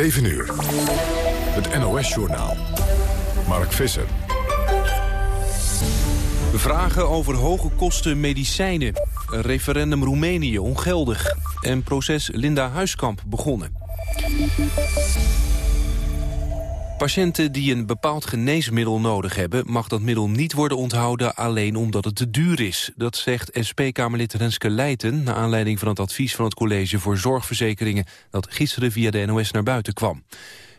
7 uur. Het NOS-journaal. Mark Visser. Vragen over hoge kosten medicijnen. Een referendum Roemenië ongeldig. En proces Linda Huiskamp begonnen. Patiënten die een bepaald geneesmiddel nodig hebben... mag dat middel niet worden onthouden alleen omdat het te duur is. Dat zegt SP-Kamerlid Renske Leijten... naar aanleiding van het advies van het College voor Zorgverzekeringen... dat gisteren via de NOS naar buiten kwam.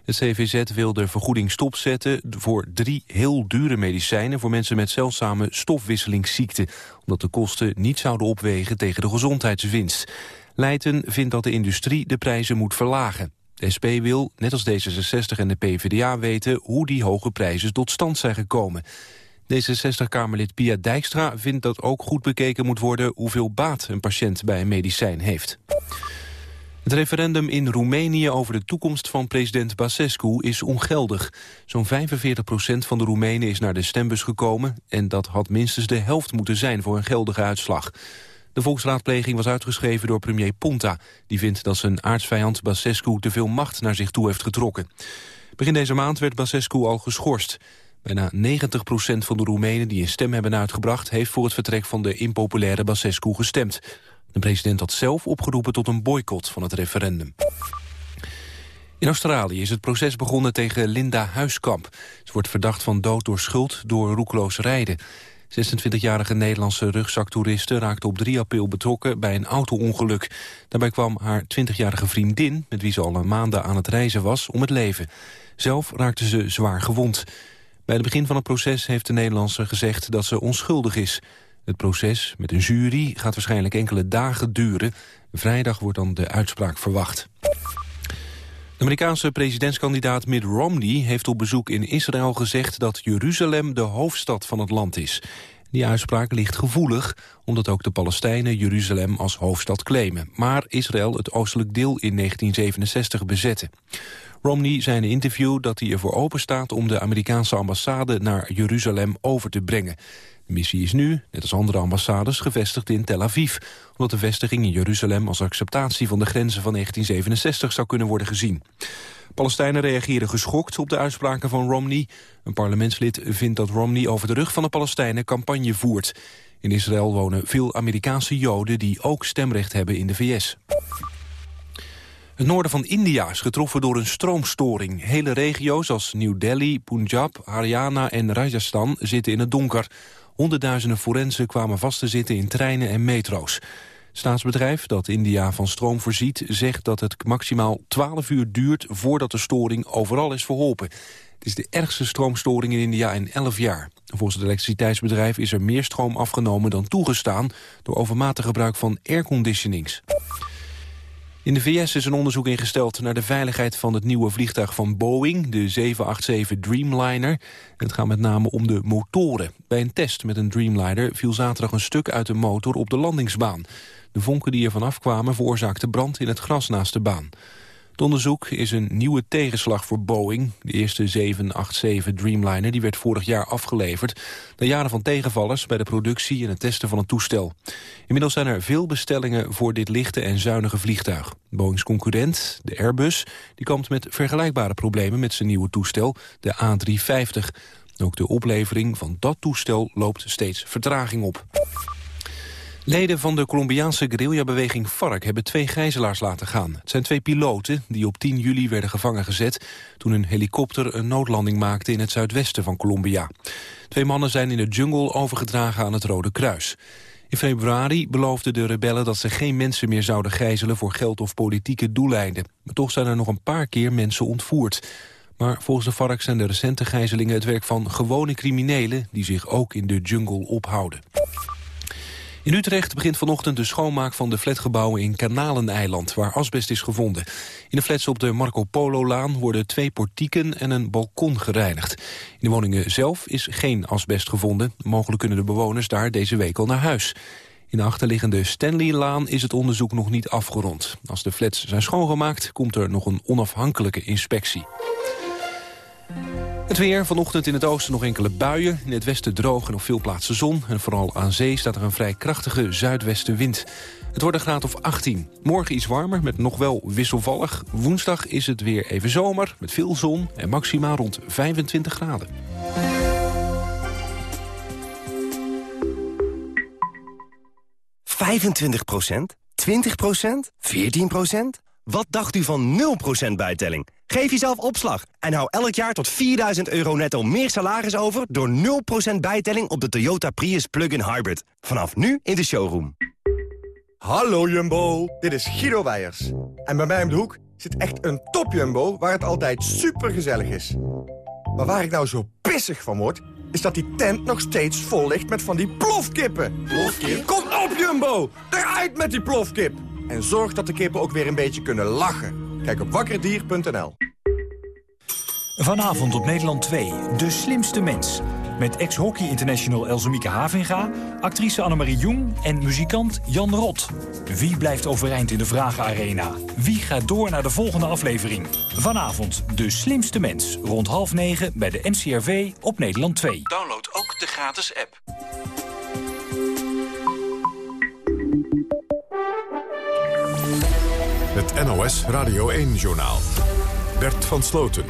Het CVZ wil de vergoeding stopzetten voor drie heel dure medicijnen... voor mensen met zeldzame stofwisselingsziekten... omdat de kosten niet zouden opwegen tegen de gezondheidswinst. Leijten vindt dat de industrie de prijzen moet verlagen. De SP wil, net als D66 en de PvdA, weten hoe die hoge prijzen tot stand zijn gekomen. D66-Kamerlid Pia Dijkstra vindt dat ook goed bekeken moet worden hoeveel baat een patiënt bij een medicijn heeft. Het referendum in Roemenië over de toekomst van president Basescu is ongeldig. Zo'n 45 procent van de Roemenen is naar de stembus gekomen... en dat had minstens de helft moeten zijn voor een geldige uitslag. De volksraadpleging was uitgeschreven door premier Ponta. Die vindt dat zijn aardsvijand Basescu te veel macht naar zich toe heeft getrokken. Begin deze maand werd Basescu al geschorst. Bijna 90 procent van de Roemenen die een stem hebben uitgebracht... heeft voor het vertrek van de impopulaire Basescu gestemd. De president had zelf opgeroepen tot een boycott van het referendum. In Australië is het proces begonnen tegen Linda Huiskamp. Ze wordt verdacht van dood door schuld door roekeloos rijden. 26-jarige Nederlandse rugzaktoeriste raakte op 3 april betrokken bij een auto-ongeluk. Daarbij kwam haar 20-jarige vriendin, met wie ze al een maanden aan het reizen was, om het leven. Zelf raakte ze zwaar gewond. Bij het begin van het proces heeft de Nederlandse gezegd dat ze onschuldig is. Het proces met een jury gaat waarschijnlijk enkele dagen duren. Vrijdag wordt dan de uitspraak verwacht. Amerikaanse presidentskandidaat Mitt Romney heeft op bezoek in Israël gezegd dat Jeruzalem de hoofdstad van het land is. Die uitspraak ligt gevoelig, omdat ook de Palestijnen Jeruzalem als hoofdstad claimen. Maar Israël het oostelijk deel in 1967 bezette. Romney zei in een interview dat hij ervoor open staat om de Amerikaanse ambassade naar Jeruzalem over te brengen. De missie is nu, net als andere ambassades, gevestigd in Tel Aviv... omdat de vestiging in Jeruzalem als acceptatie van de grenzen van 1967 zou kunnen worden gezien. Palestijnen reageren geschokt op de uitspraken van Romney. Een parlementslid vindt dat Romney over de rug van de Palestijnen campagne voert. In Israël wonen veel Amerikaanse Joden die ook stemrecht hebben in de VS. Het noorden van India is getroffen door een stroomstoring. Hele regio's als New Delhi, Punjab, Haryana en Rajasthan zitten in het donker. Honderdduizenden forensen kwamen vast te zitten in treinen en metro's. staatsbedrijf dat India van stroom voorziet... zegt dat het maximaal 12 uur duurt voordat de storing overal is verholpen. Het is de ergste stroomstoring in India in 11 jaar. Volgens het elektriciteitsbedrijf is er meer stroom afgenomen dan toegestaan... door overmatig gebruik van airconditionings. In de VS is een onderzoek ingesteld naar de veiligheid van het nieuwe vliegtuig van Boeing, de 787 Dreamliner. Het gaat met name om de motoren. Bij een test met een Dreamliner viel zaterdag een stuk uit de motor op de landingsbaan. De vonken die ervan afkwamen veroorzaakten brand in het gras naast de baan. Onderzoek is een nieuwe tegenslag voor Boeing. De eerste 787 Dreamliner die werd vorig jaar afgeleverd... na jaren van tegenvallers bij de productie en het testen van het toestel. Inmiddels zijn er veel bestellingen voor dit lichte en zuinige vliegtuig. Boeings concurrent, de Airbus, die komt met vergelijkbare problemen... met zijn nieuwe toestel, de A350. Ook de oplevering van dat toestel loopt steeds vertraging op. Leden van de Colombiaanse guerrillabeweging FARC hebben twee gijzelaars laten gaan. Het zijn twee piloten die op 10 juli werden gevangen gezet... toen een helikopter een noodlanding maakte in het zuidwesten van Colombia. Twee mannen zijn in de jungle overgedragen aan het Rode Kruis. In februari beloofden de rebellen dat ze geen mensen meer zouden gijzelen... voor geld of politieke doeleinden. Maar toch zijn er nog een paar keer mensen ontvoerd. Maar volgens de FARC zijn de recente gijzelingen het werk van gewone criminelen... die zich ook in de jungle ophouden. In Utrecht begint vanochtend de schoonmaak van de flatgebouwen in Kanaleneiland, waar asbest is gevonden. In de flats op de Marco Polo-laan worden twee portieken en een balkon gereinigd. In de woningen zelf is geen asbest gevonden. Mogelijk kunnen de bewoners daar deze week al naar huis. In de achterliggende Stanley-laan is het onderzoek nog niet afgerond. Als de flats zijn schoongemaakt, komt er nog een onafhankelijke inspectie. Het weer, vanochtend in het oosten nog enkele buien. In het westen droog en op veel plaatsen zon. En vooral aan zee staat er een vrij krachtige zuidwestenwind. Het wordt een graad of 18. Morgen iets warmer, met nog wel wisselvallig. Woensdag is het weer even zomer, met veel zon en maximaal rond 25 graden. 25% 20% 14 Wat dacht u van 0% bijtelling? Geef jezelf opslag en hou elk jaar tot 4000 euro netto meer salaris over... door 0% bijtelling op de Toyota Prius Plug-in Hybrid. Vanaf nu in de showroom. Hallo Jumbo, dit is Guido Wijers. En bij mij om de hoek zit echt een top Jumbo waar het altijd super gezellig is. Maar waar ik nou zo pissig van word, is dat die tent nog steeds vol ligt met van die plofkippen. Plofkip? Kom op Jumbo, eruit met die plofkip. En zorg dat de kippen ook weer een beetje kunnen lachen. Kijk op wakkerdier.nl. Vanavond op Nederland 2, De Slimste Mens. Met ex-hockey international Elzemieke Havinga, actrice Annemarie Jong en muzikant Jan Rot. Wie blijft overeind in de Vragenarena? Wie gaat door naar de volgende aflevering? Vanavond De Slimste Mens, rond half negen bij de NCRV op Nederland 2. Download ook de gratis app. Het NOS Radio 1-journaal. Bert van Sloten.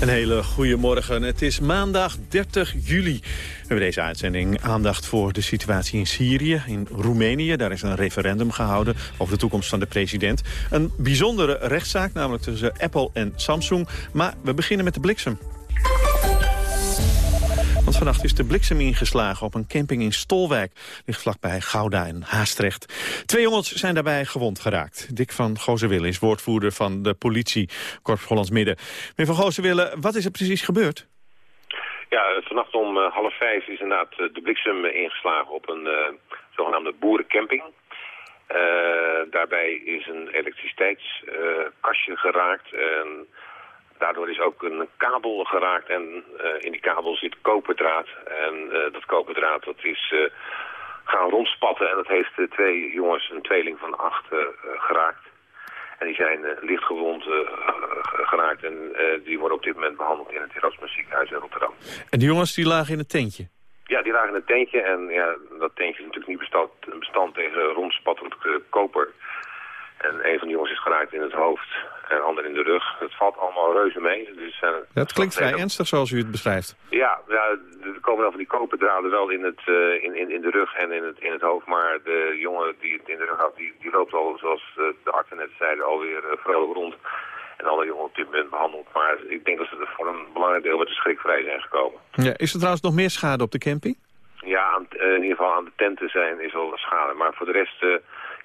Een hele goede morgen. Het is maandag 30 juli. We hebben deze uitzending aandacht voor de situatie in Syrië, in Roemenië. Daar is een referendum gehouden over de toekomst van de president. Een bijzondere rechtszaak, namelijk tussen Apple en Samsung. Maar we beginnen met de bliksem. Vannacht is de bliksem ingeslagen op een camping in Stolwijk. Ligt vlakbij Gouda en Haastrecht. Twee jongens zijn daarbij gewond geraakt. Dick van Gozerwille is woordvoerder van de politie, Korps Hollands Midden. Meneer van Gozerwille, wat is er precies gebeurd? Ja, vannacht om uh, half vijf is inderdaad de bliksem ingeslagen op een zogenaamde boerencamping. daarbij is een elektriciteitskastje geraakt. En Daardoor is ook een kabel geraakt en uh, in die kabel zit koperdraad. En uh, dat koperdraad dat is uh, gaan rondspatten en dat heeft twee jongens, een tweeling van acht, geraakt. En die zijn lichtgewond geraakt en die worden op dit moment behandeld in het Erasmus ziekenhuis in Rotterdam. En die jongens die lagen in het tentje? Ja, die lagen in het tentje en ja, dat tentje is natuurlijk niet bestand, bestand tegen rondspattend koper. En een van die jongens is geraakt in het hoofd en ander in de rug. Het valt allemaal reuze mee. Dus, uh, het klinkt vrij ernstig zoals u het beschrijft. Ja, ja er komen wel van die koperdraden wel in, het, uh, in, in, in de rug en in het, in het hoofd. Maar de jongen die het in de rug had, die, die loopt al, zoals de artsen net zeiden, alweer vrolijk rond. En alle jongen op dit moment behandeld. Maar ik denk dat ze voor een belangrijk deel met de schrik vrij zijn gekomen. Ja, is er trouwens nog meer schade op de camping? Ja, aan, in ieder geval aan de tenten zijn is wel schade. Maar voor de rest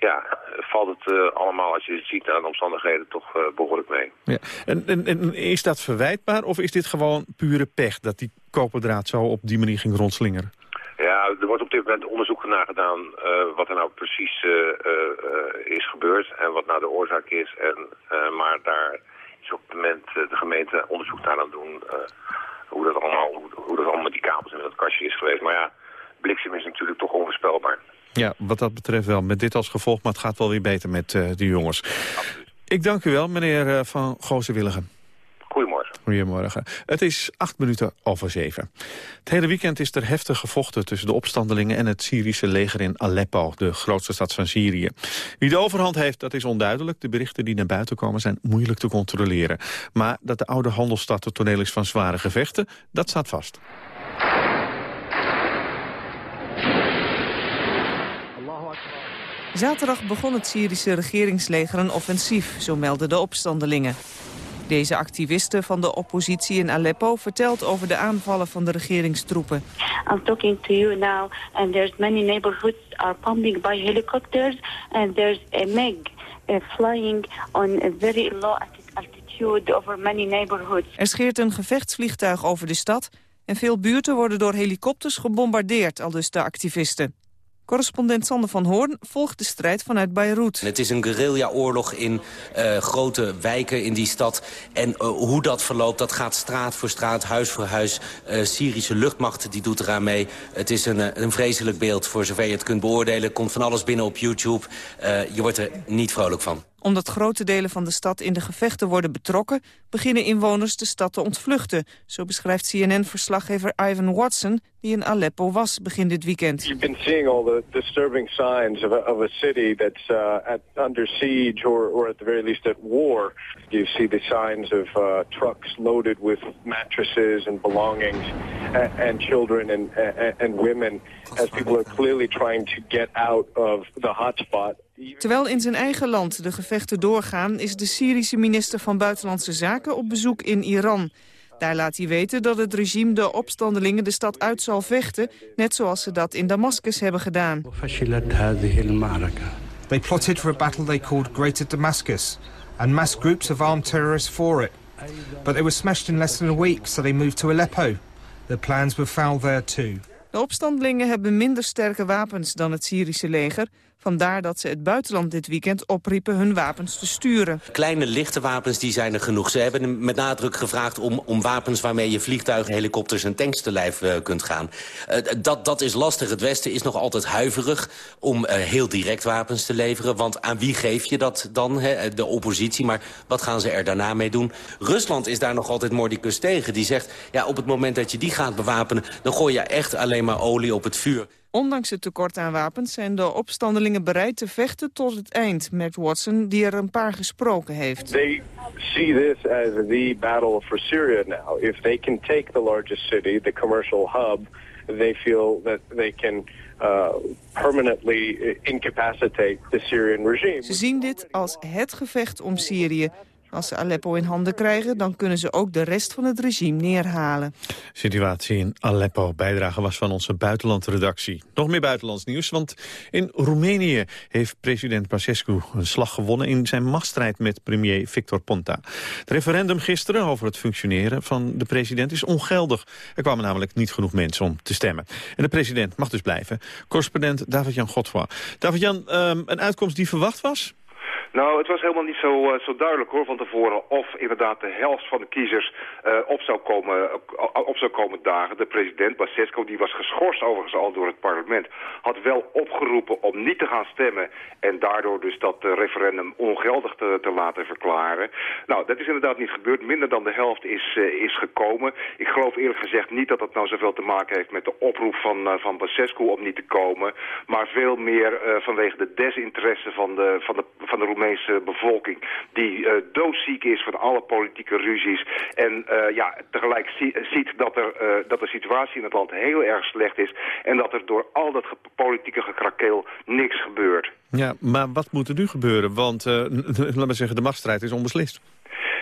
ja, valt het uh, allemaal, als je het ziet aan de omstandigheden, toch uh, behoorlijk mee. Ja. En, en, en, is dat verwijtbaar of is dit gewoon pure pech dat die koperdraad zo op die manier ging rondslingeren? Ja, er wordt op dit moment onderzoek naar gedaan uh, wat er nou precies is gebeurd en wat nou de oorzaak is. En, maar daar is op het moment de gemeente onderzoek naar aan het doen hoe, dat allemaal, hoe, hoe dat allemaal met die kabels en met dat kastje is geweest. Maar ja, bliksem is natuurlijk toch onvoorspelbaar. Ja, wat dat betreft wel. Met dit als gevolg, maar het gaat wel weer beter met uh, die jongens. Ik dank u wel, meneer uh, Van Gozenwilligen. Goedemorgen. Goedemorgen. Het is acht minuten over zeven. Het hele weekend is er heftig gevochten tussen de opstandelingen en het Syrische leger in Aleppo, de grootste stad van Syrië. Wie de overhand heeft, dat is onduidelijk. De berichten die naar buiten komen zijn moeilijk te controleren. Maar dat de oude handelsstad het toneel is van zware gevechten, dat staat vast. Zaterdag begon het Syrische regeringsleger een offensief, zo melden de opstandelingen. Deze activiste van de oppositie in Aleppo vertelt over de aanvallen van de regeringstroepen. I'm talking to you now and there's many neighborhoods are bombing by helicopters and there's a MiG flying on a very low altitude over many neighborhoods. Er scheert een gevechtsvliegtuig over de stad en veel buurten worden door helikopters gebombardeerd, aldus de activisten. Correspondent Sander van Hoorn volgt de strijd vanuit Beirut. Het is een guerrilla-oorlog in uh, grote wijken in die stad. En uh, hoe dat verloopt, dat gaat straat voor straat, huis voor huis. Uh, Syrische luchtmacht die doet eraan mee. Het is een, een vreselijk beeld voor zover je het kunt beoordelen. Komt van alles binnen op YouTube. je wordt er niet vrolijk van. Omdat grote delen van de stad in de gevechten worden betrokken... beginnen inwoners de stad te ontvluchten. Zo beschrijft CNN-verslaggever Ivan Watson... die in Aleppo was begin dit weekend. You've been seeing all the disturbing signs of a, of a city that's uh, at, under siege... Or, or at the very least at war. You see the signs of uh, trucks loaded with mattresses and belongings... and, and children and, and, and women... as people are clearly trying to get out of the hotspot... Terwijl in zijn eigen land de gevechten doorgaan... is de Syrische minister van Buitenlandse Zaken op bezoek in Iran. Daar laat hij weten dat het regime de opstandelingen de stad uit zal vechten... net zoals ze dat in Damascus hebben gedaan. They plotted for a battle they called Greater Damascus... and mass groups of armed terrorists for it. But they were smashed in less than a week, so they moved to Aleppo. The plans were foul there too. De opstandelingen hebben minder sterke wapens dan het Syrische leger... Vandaar dat ze het buitenland dit weekend opriepen hun wapens te sturen. Kleine lichte wapens die zijn er genoeg. Ze hebben met nadruk gevraagd om, om wapens waarmee je vliegtuigen, helikopters en tanks te lijf uh, kunt gaan. Uh, dat, dat is lastig. Het Westen is nog altijd huiverig om uh, heel direct wapens te leveren. Want aan wie geef je dat dan? Hè? De oppositie. Maar wat gaan ze er daarna mee doen? Rusland is daar nog altijd mordicus tegen. Die zegt, ja, op het moment dat je die gaat bewapenen... dan gooi je echt alleen maar olie op het vuur. Ondanks het tekort aan wapens zijn de opstandelingen bereid te vechten tot het eind, merkt Watson, die er een paar gesproken heeft. They see this as the battle for Syria now. If they can take the largest city, the commercial hub, they feel that they can uh, permanently incapacitate the Syrian regime. Ze zien dit als het gevecht om Syrië. Als ze Aleppo in handen krijgen, dan kunnen ze ook de rest van het regime neerhalen. Situatie in Aleppo. Bijdrage was van onze buitenlandredactie. Nog meer buitenlands nieuws, want in Roemenië heeft president Basescu een slag gewonnen in zijn machtsstrijd met premier Victor Ponta. Het referendum gisteren over het functioneren van de president is ongeldig. Er kwamen namelijk niet genoeg mensen om te stemmen. En de president mag dus blijven. Correspondent David-Jan Godfroy. David-Jan, um, een uitkomst die verwacht was? Nou, het was helemaal niet zo, uh, zo duidelijk hoor van tevoren of inderdaad de helft van de kiezers uh, op, zou komen, uh, op zou komen dagen. De president Basescu, die was geschorst overigens al door het parlement, had wel opgeroepen om niet te gaan stemmen en daardoor dus dat referendum ongeldig te, te, laten verklaren. Nou, dat is inderdaad niet gebeurd. Minder dan de helft is, is gekomen. Ik geloof eerlijk gezegd niet dat dat nou zoveel te maken heeft met de oproep van, van Basescu om niet te komen, maar veel meer vanwege de desinteresse van de, van de, van de Roemeense bevolking die uh, doodziek is van alle politieke ruzies. En uh, ja, tegelijk ziet dat, er, uh, dat de situatie in het land heel erg slecht is. En dat er door al dat politieke gekrakeel niks gebeurt. Ja, maar wat moet er nu gebeuren? Want, laat maar zeggen, de machtsstrijd is onbeslist.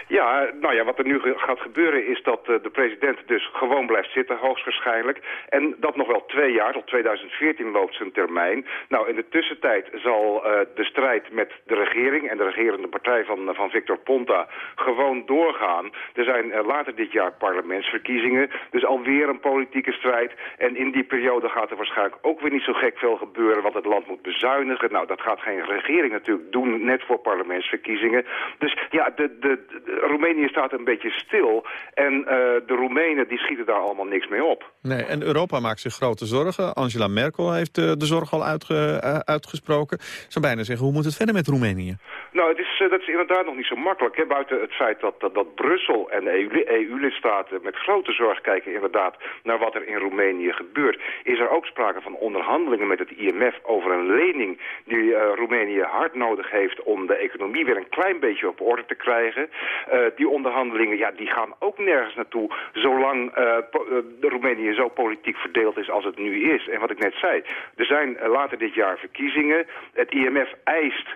Ja, nou ja, wat er nu gaat gebeuren is dat uh, de president dus gewoon blijft zitten, hoogstwaarschijnlijk. En dat nog wel twee jaar, tot 2014 loopt zijn termijn. Nou, in de tussentijd zal uh, de strijd met de regering en de regerende partij van, uh, van Victor Ponta gewoon doorgaan. Er zijn later dit jaar parlementsverkiezingen, dus alweer een politieke strijd. En in die periode gaat er waarschijnlijk ook weer niet zo gek veel gebeuren, want het land moet bezuinigen. Nou, dat gaat geen regering natuurlijk doen, net voor parlementsverkiezingen. Dus ja, de, de Roemenië staat een beetje stil. En uh, de Roemenen die schieten daar allemaal niks mee op. Nee, en Europa maakt zich grote zorgen. Angela Merkel heeft uh, de zorg al uitge, uh, uitgesproken. Ik zou bijna zeggen, hoe moet het verder met Roemenië? Nou, het is, dat is inderdaad nog niet zo makkelijk. Hè? Buiten het feit dat, dat, dat Brussel en de EU-lidstaten e met grote zorg kijken inderdaad naar wat er in Roemenië gebeurt, is er ook sprake van onderhandelingen met het IMF over een lening die Roemenië hard nodig heeft om de economie weer een klein beetje op orde te krijgen. Uh, die onderhandelingen, ja, die gaan ook nergens naartoe... zolang uh, Roemenië zo politiek verdeeld is als het nu is. En wat ik net zei, er zijn later dit jaar verkiezingen. Het IMF eist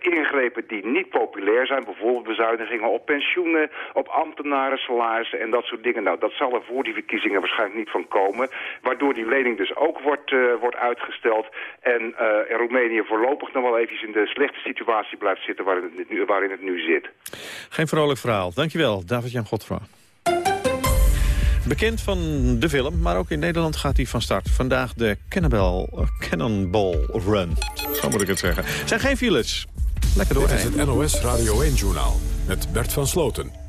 ingrepen die niet populair zijn. Bijvoorbeeld bezuinigingen op pensioenen, op ambtenaren, salarissen en dat soort dingen. Nou, dat zal er voor die verkiezingen waarschijnlijk niet van komen. Waardoor die lening dus ook wordt, uh, wordt uitgesteld. En uh, Roemenië voorlopig nog wel even in de slechte situatie blijft zitten waarin het nu, waarin het nu zit. Geen vrolijk verhaal. Dankjewel, David-Jan Godfra. Bekend van de film, maar ook in Nederland gaat hij van start. Vandaag de Cannonball, uh, Cannonball Run. Zo moet ik het zeggen. Zijn geen files. Lekker door. Dit is het NOS Radio 1-journaal met Bert van Sloten.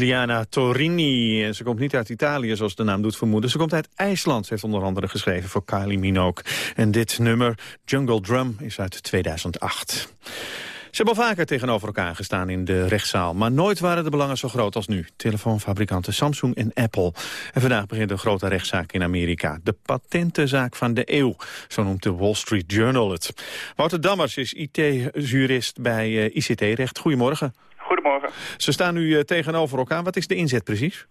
Emiliana Torini. Ze komt niet uit Italië, zoals de naam doet vermoeden. Ze komt uit IJsland. Heeft onder andere geschreven voor Kylie Minogue. En dit nummer, Jungle Drum, is uit 2008. Ze hebben al vaker tegenover elkaar gestaan in de rechtszaal. Maar nooit waren de belangen zo groot als nu. Telefoonfabrikanten Samsung en Apple. En vandaag begint een grote rechtszaak in Amerika. De patentenzaak van de eeuw. Zo noemt de Wall Street Journal het. Wouter Dammers is IT-jurist bij eh, ICT-recht. Goedemorgen. Ze staan nu eh, tegenover elkaar. Wat is de inzet precies?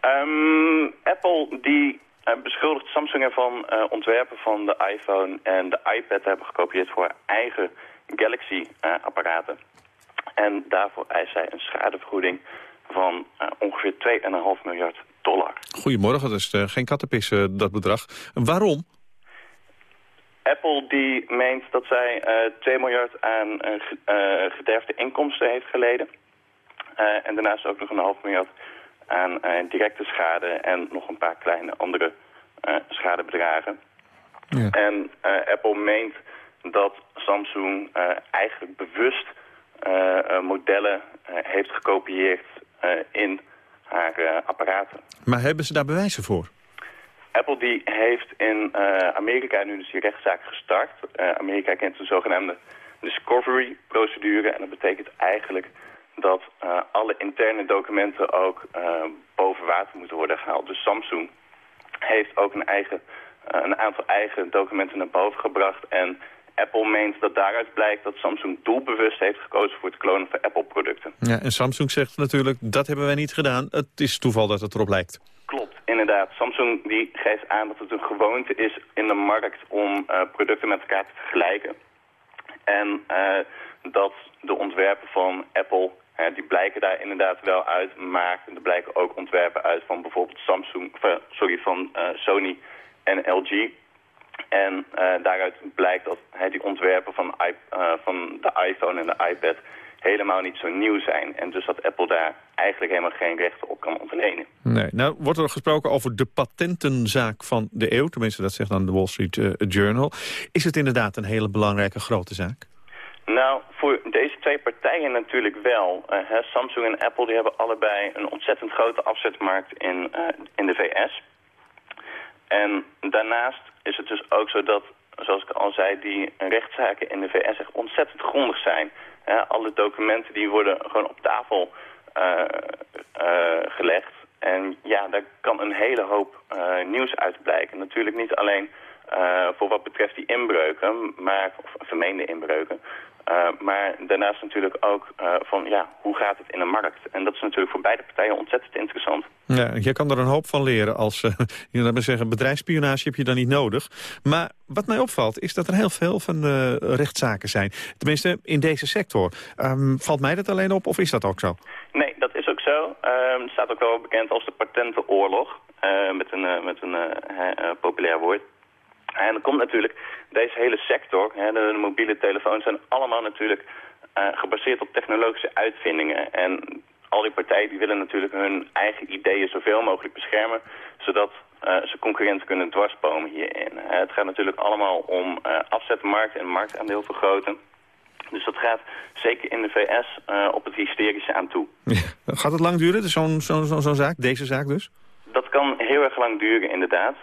Ehm, Apple die eh, beschuldigt Samsung ervan eh, ontwerpen van de iPhone en de iPad te hebben gekopieerd voor eigen Galaxy-apparaten. en daarvoor eist zij een schadevergoeding van ongeveer 2,5 miljard dollar. Goedemorgen, dat is geen kattenpis, dat bedrag. Waarom? Apple die meent dat zij eh 2 miljard aan ge- gederfde inkomsten heeft geleden. Eh, en daarnaast ook nog een half miljard aan eh, directe schade en nog een paar kleine andere eh, schadebedragen. En eh, Apple meent dat Samsung eigenlijk bewust modellen heeft gekopieerd in haar apparaten. Maar hebben ze daar bewijzen voor? Apple die heeft in Amerika nu dus die rechtszaak gestart. Amerika kent de zogenaamde discovery-procedure. En dat betekent eigenlijk dat eh, alle interne documenten ook eh, boven water moeten worden gehaald. Dus Samsung heeft ook een, eigen, eh, een aantal eigen documenten naar boven gebracht. En Apple meent dat daaruit blijkt dat Samsung doelbewust heeft gekozen voor het klonen van Apple-producten. Ja, en Samsung zegt natuurlijk, dat hebben wij niet gedaan. Het is toeval dat het erop lijkt. Klopt, inderdaad. Samsung die geeft aan dat het een gewoonte is in de markt om producten met elkaar te vergelijken. En dat de ontwerpen van Apple, die blijken daar inderdaad wel uit, maar er blijken ook ontwerpen uit van bijvoorbeeld Samsung, eh, sorry, van eh, Sony en LG. En eh, daaruit blijkt dat die ontwerpen van, van de iPhone en de iPad helemaal niet zo nieuw zijn. En dus dat Apple daar eigenlijk helemaal geen rechten op kan ontlenen. Nee. Nou wordt er gesproken over de patentenzaak van de eeuw. Tenminste, dat zegt dan de Wall Street Journal. Is het inderdaad een hele belangrijke grote zaak? Nou, voor deze twee partijen natuurlijk wel. Eh, hè, Samsung en Apple die hebben allebei een ontzettend grote afzetmarkt in, eh, in de VS. En daarnaast is het dus ook zo dat, zoals ik al zei, die rechtszaken in de VS echt ontzettend grondig zijn. Alle documenten die worden gewoon op tafel eh, gelegd. En ja, daar kan een hele hoop nieuws uit blijken. Natuurlijk niet alleen voor wat betreft die inbreuken, maar, of vermeende inbreuken. Uh, maar daarnaast natuurlijk ook uh, van ja, hoe gaat het in de markt? En dat is natuurlijk voor beide partijen ontzettend interessant. Ja, je kan er een hoop van leren. Als uh, je zeggen, bedrijfsspionage heb je dan niet nodig. Maar wat mij opvalt is dat er heel veel van rechtszaken zijn. Tenminste, in deze sector. Um, valt mij dat alleen op of is dat ook zo? Nee, dat is ook zo. het staat ook wel bekend als de patentenoorlog. met een, met een populair woord. En dan komt natuurlijk deze hele sector, hè, de, mobiele telefoons, zijn allemaal natuurlijk uh, gebaseerd op technologische uitvindingen. En al die partijen die willen natuurlijk hun eigen ideeën zoveel mogelijk beschermen, zodat uh, ze concurrenten kunnen dwarsbomen hierin. Uh, het gaat natuurlijk allemaal om afzetmarkt en marktaandeel vergroten. Dus dat gaat zeker in de VS op het hysterische aan toe. Ja, gaat het lang duren, zo'n zo, zo, zo zaak, deze zaak dus? Dat kan heel erg lang duren, inderdaad.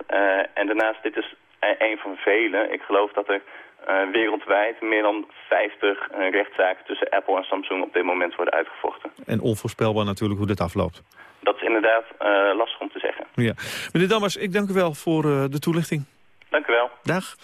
en daarnaast, dit is een van vele. Ik geloof dat er uh, wereldwijd meer dan 50 uh, rechtszaken tussen Apple en Samsung op dit moment worden uitgevochten. En onvoorspelbaar natuurlijk hoe dit afloopt. Dat is inderdaad uh, lastig om te zeggen. Ja. Meneer Dammers, ik dank u wel voor de toelichting. Dank u wel. Dag.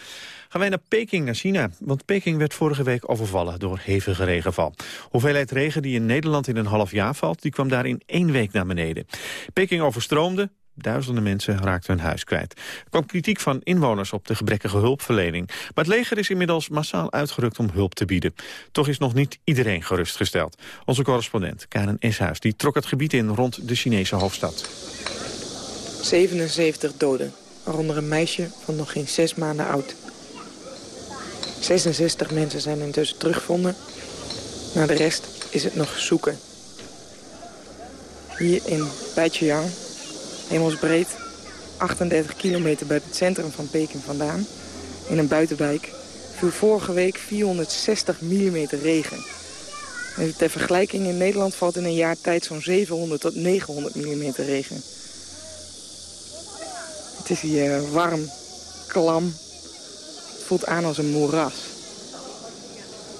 Gaan wij naar Peking, naar China. Want Peking werd vorige week overvallen door hevige regenval. Hoeveelheid regen die in Nederland in een half jaar valt... die kwam daar in één week naar beneden. Peking overstroomde, Duizenden mensen raakten hun huis kwijt. Er kwam kritiek van inwoners op de gebrekkige hulpverlening. Maar het leger is inmiddels massaal uitgerukt om hulp te bieden. Toch is nog niet iedereen gerustgesteld. Onze correspondent, Karen Eshuis, die trok het gebied in rond de Chinese hoofdstad. 77 doden, waaronder een meisje van nog geen zes maanden oud. 66 mensen zijn intussen teruggevonden. Naar de rest is het nog zoeken. Hier in Baijiang hemelsbreed, 38 kilometer buiten het centrum van Peking vandaan, in een buitenwijk, viel vorige week 460 mm regen. En ter vergelijking, in Nederland valt in een jaar tijd zo'n 700 tot 900 mm regen. Het is hier warm, klam, het voelt aan als een moeras.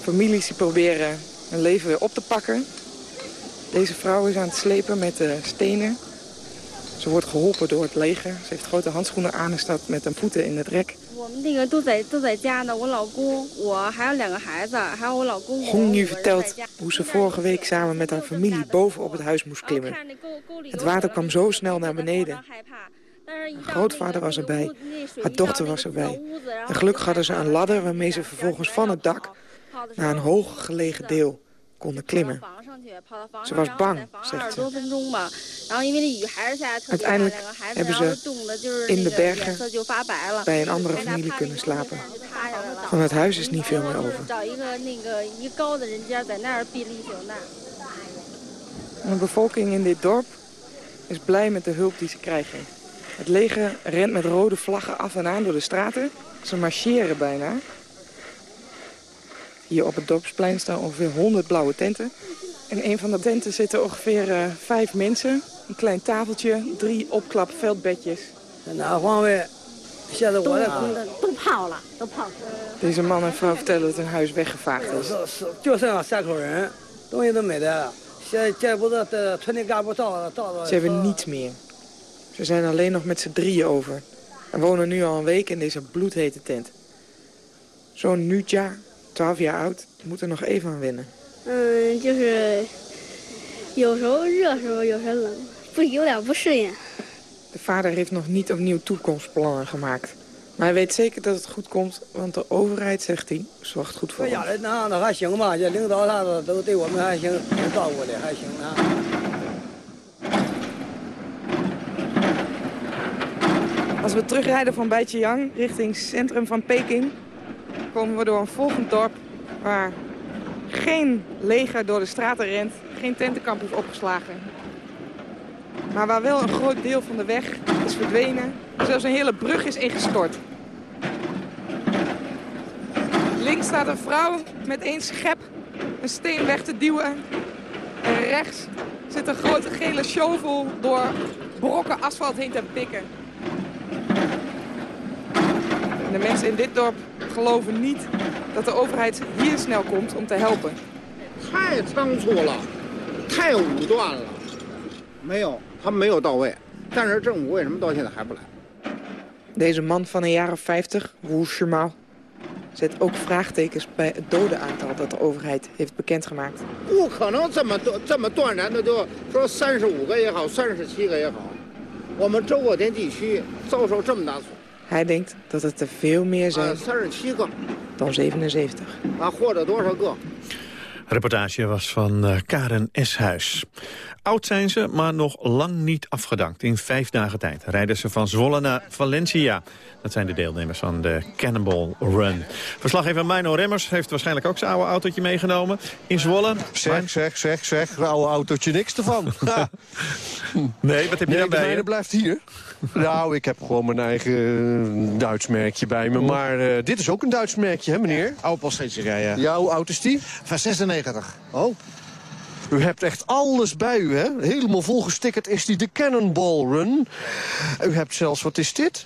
Families die proberen hun leven weer op te pakken. Deze vrouw is aan het slepen met uh, stenen ze wordt geholpen door het leger. Ze heeft grote handschoenen aan en staat met haar voeten in het rek. Hong Yu vertelt hoe ze vorige week samen met haar familie boven op het huis moest klimmen. Het water kwam zo snel naar beneden. Haar grootvader was erbij, haar dochter was erbij. En gelukkig hadden ze een ladder waarmee ze vervolgens van het dak naar een hoog gelegen deel konden klimmen. Ze was bang, zegt ze. Uiteindelijk hebben ze in de bergen bij een andere familie kunnen slapen. Van het huis is niet veel meer over. de bevolking in dit dorp is blij met de hulp die ze krijgen. Het leger rent met rode vlaggen af en aan door de straten. Ze marcheren bijna. Hier op het dorpsplein staan ongeveer 100 blauwe tenten. In een van de tenten zitten ongeveer uh, vijf mensen. Een klein tafeltje, drie opklap veldbedjes. Deze man en vrouw vertellen dat hun huis weggevaagd is. Ze hebben niets meer. Ze zijn alleen nog met z'n drieën over. En wonen nu al een week in deze bloedhete tent. Zo'n Nutja, 12 jaar oud, moet er nog even aan winnen. 嗯，就是有时候热时候，有时候冷，不有点不适应。De vader heeft nog niet opnieuw toekomstplannen gemaakt. Maar hij weet zeker dat het goed komt, want de overheid, zegt hij, zorgt goed voor ons. Als we terugrijden van Baijiang richting centrum van Peking... komen we door een volgend dorp waar geen leger door de straten rent, geen tentenkamp is opgeslagen. Maar waar wel een groot deel van de weg is verdwenen, zelfs een hele brug is ingestort. Links staat een vrouw met één schep een steen weg te duwen. En rechts zit een grote gele shovel door brokken asfalt heen te pikken. De mensen in dit dorp geloven niet dat de overheid hier snel komt om te helpen. Deze man van een jaar of 50, Wu Shimao, zet ook vraagtekens bij het dodenaantal dat de overheid heeft bekendgemaakt. Hij denkt dat het er veel meer zijn dan 77. Reportage was van eh, Karen Eshuis. Oud zijn ze, maar nog lang niet afgedankt. In vijf dagen tijd rijden ze van Zwolle naar Valencia. Dat zijn de deelnemers van de Cannonball Run. Verslaggever Mino Remmers heeft waarschijnlijk ook zijn oude autootje meegenomen. In Zwolle. Zeg, zeg, zeg, zeg. Oude autootje, niks ervan. nee, wat heb je nee, dan bij de je? mijne blijft hier. nou, ik heb gewoon mijn eigen eh, Duits merkje bij me. Maar eh, dit is ook een Duits merkje, hè meneer? Oude poststreetje, ja, hoe oud is die? Van 96. Oh. U hebt echt alles bij u, hè? Helemaal volgestickerd is die de Cannonball Run. U hebt zelfs, wat is dit?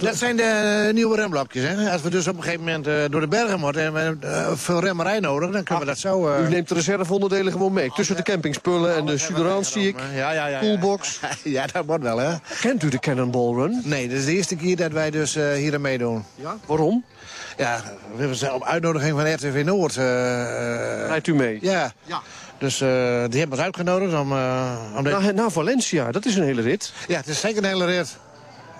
Dat zijn de nieuwe remblokjes. Hè? Als we dus op een gegeven moment eh, door de bergen moeten en we hebben eh, veel remmerij nodig, dan kunnen we dat zo... eh, U neemt de reserveonderdelen gewoon mee. Tussen de campingspullen en de suderans zie ik. Ja, ja, ja. Coolbox. Ja, dat wordt wel, hè? Kent u de Cannonball Run? Nee, dit is de eerste keer dat wij dus hier aan meedoen. Ja? Waarom? Ja, we hebben ze op uitnodiging van RTV Noord. eh, Rijdt u mee? Ja. Ja. Dus eh, die hebben ons uitgenodigd om... eh om naar Valencia, dat is een hele rit. Ja, het is zeker een hele rit.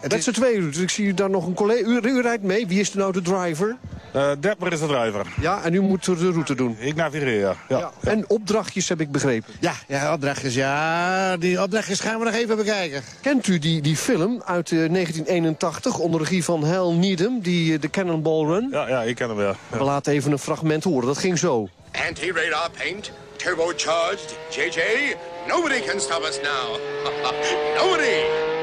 Met z'n tweeën, dus ik zie u daar nog een collega. U, u rijdt mee, wie is er nou de driver? Uh, Depper is de driver. Ja, en u moet de route doen. Ik navigeer, ja. ja. En opdrachtjes heb ik begrepen. Ja, ja, opdrachtjes, ja. Die opdrachtjes gaan we nog even bekijken. Kent u die, die film uit eh, 1981 onder regie van Hal Needham, die, eh, de Cannonball Run? Ja, ja, ik ken hem wel. We laten even een fragment horen, dat ging zo. Anti-radar paint, turbocharged, JJ. Nobody can stop us now. Nobody.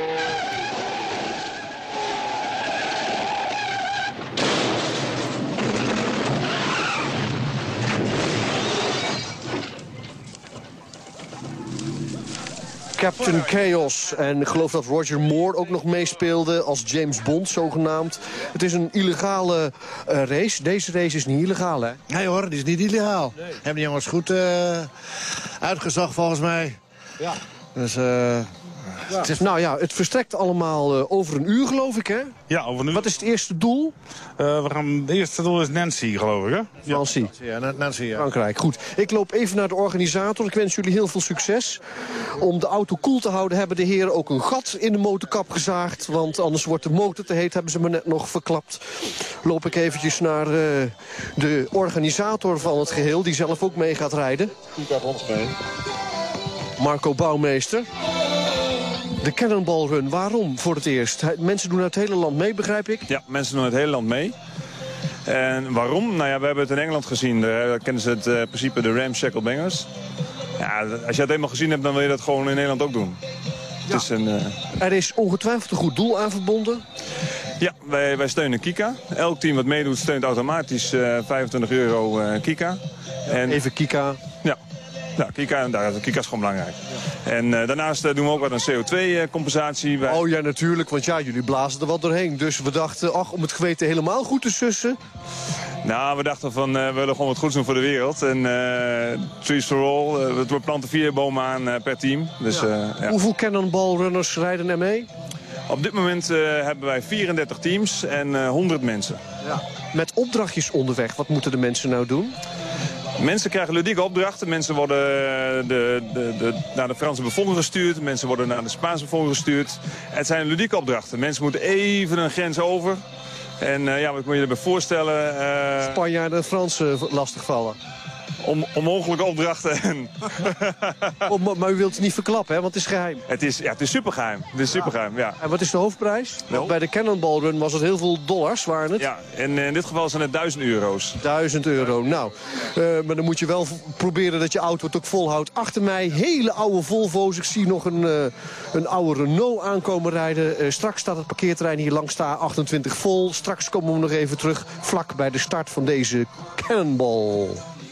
Captain Chaos. En ik geloof dat Roger Moore ook nog meespeelde als James Bond, zogenaamd. Het is een illegale eh, race. Deze race is niet illegaal, hè? Nee hoor, die is niet illegaal. Hebben die jongens goed eh, uitgezocht volgens mij. Ja. Dus eh, Het is, nou ja, het verstrekt allemaal eh, over een uur, geloof ik, hè? Ja, over nu. Wat is het eerste doel? Uh, we gaan, het eerste doel is Nancy, geloof ik, hè? Nancy. Ja, Nancy, ja. Frankrijk, goed. Ik loop even naar de organisator. Ik wens jullie heel veel succes. Om de auto koel te houden hebben de heren ook een gat in de motorkap gezaagd. Want anders wordt de motor te heet, hebben ze me net nog verklapt. Loop ik eventjes naar uh, de organisator van het geheel, die zelf ook mee gaat rijden. Die gaat ons mee. Marco Bouwmeester. De Cannonball Run, waarom voor het eerst? Mensen doen uit het hele land mee, begrijp ik? Ja, mensen doen uit het hele land mee. En waarom? Nou ja, we hebben het in Engeland gezien. Daar kennen ze het uh, principe de Ramshackle Bangers. Ja, als je het eenmaal gezien hebt, dan wil je dat gewoon in Nederland ook doen. Ja. Het is een, uh... Er is ongetwijfeld een goed doel aan verbonden. Ja, wij, wij steunen Kika. Elk team wat meedoet steunt automatisch uh, 25 euro Kika. En... Even Kika. Ja, ja, Kika, daar, Kika is gewoon belangrijk. Ja. En uh, daarnaast uh, doen we ook wat een CO2-compensatie. Wij... Oh ja, natuurlijk, want ja, jullie blazen er wat doorheen. Dus we dachten, ach, om het geweten helemaal goed te sussen. Nou, we dachten van, uh, we willen gewoon wat goeds doen voor de wereld. En Trees for All, we planten vier bomen aan per team. Dus, ja. Ja. Hoeveel Cannonball runners rijden er mee? Op dit moment hebben wij 34 teams en 100 mensen. Ja. Met opdrachtjes onderweg, wat moeten de mensen nou doen? Mensen krijgen ludieke opdrachten. Mensen worden de, de, de, naar de Franse bevonden gestuurd. Mensen worden naar de Spaanse bevonden gestuurd. Het zijn ludieke opdrachten. Mensen moeten even een grens over. En uh, ja, wat moet je erbij voorstellen? Uh, Spanjaarden en Fransen lastigvallen. Om, onmogelijke opdrachten. En oh, maar u wilt het niet verklappen, hè? want het is geheim. Het is, ja, het is supergeheim. Het is supergeheim, ja. En wat is de hoofdprijs? No. Bij de Cannonball Run was het heel veel dollars, waren het? Ja, en in dit geval zijn het 1000 euro's. 1000 euro, nou. Uh, maar dan moet je wel proberen dat je auto het ook volhoudt. Achter mij hele oude Volvo's. Ik zie nog een, uh, een oude Renault aankomen rijden. Uh, straks staat het parkeerterrein hier langs de A28 vol. Straks komen we nog even terug, vlak bij de start van deze Cannonball.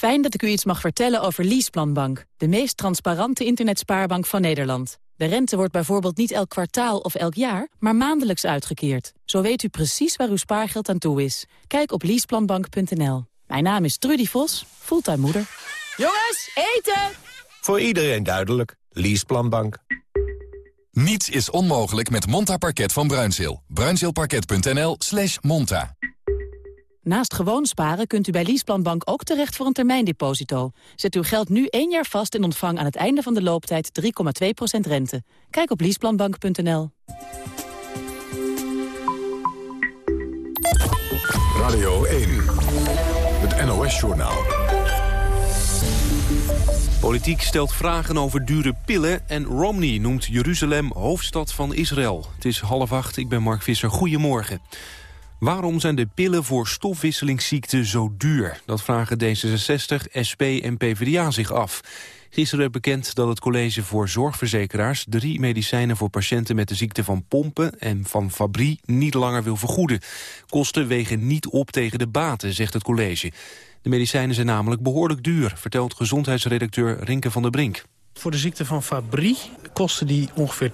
Fijn dat ik u iets mag vertellen over Leaseplanbank, de meest transparante internetspaarbank van Nederland. De rente wordt bijvoorbeeld niet elk kwartaal of elk jaar, maar maandelijks uitgekeerd. Zo weet u precies waar uw spaargeld aan toe is. Kijk op leaseplanbank.nl. Mijn naam is Trudy Vos, fulltime moeder. Jongens, eten! Voor iedereen duidelijk. Leaseplanbank. Niets is onmogelijk met Monta Parket van Bruinzeel. Bruinzeelparket.nl slash monta. Naast gewoon sparen kunt u bij Leaseplanbank ook terecht voor een termijndeposito. Zet uw geld nu één jaar vast en ontvang aan het einde van de looptijd 3,2% rente. Kijk op leaseplanbank.nl. Radio 1, het NOS-journaal. Politiek stelt vragen over dure pillen en Romney noemt Jeruzalem hoofdstad van Israël. Het is half acht, ik ben Mark Visser. Goedemorgen. Waarom zijn de pillen voor stofwisselingsziekten zo duur? Dat vragen D66, SP en PvdA zich af. Gisteren werd bekend dat het College voor Zorgverzekeraars... drie medicijnen voor patiënten met de ziekte van Pompen en van Fabry niet langer wil vergoeden. Kosten wegen niet op tegen de baten, zegt het college. De medicijnen zijn namelijk behoorlijk duur, vertelt gezondheidsredacteur Rinke van der Brink. Voor de ziekte van Fabry kosten die ongeveer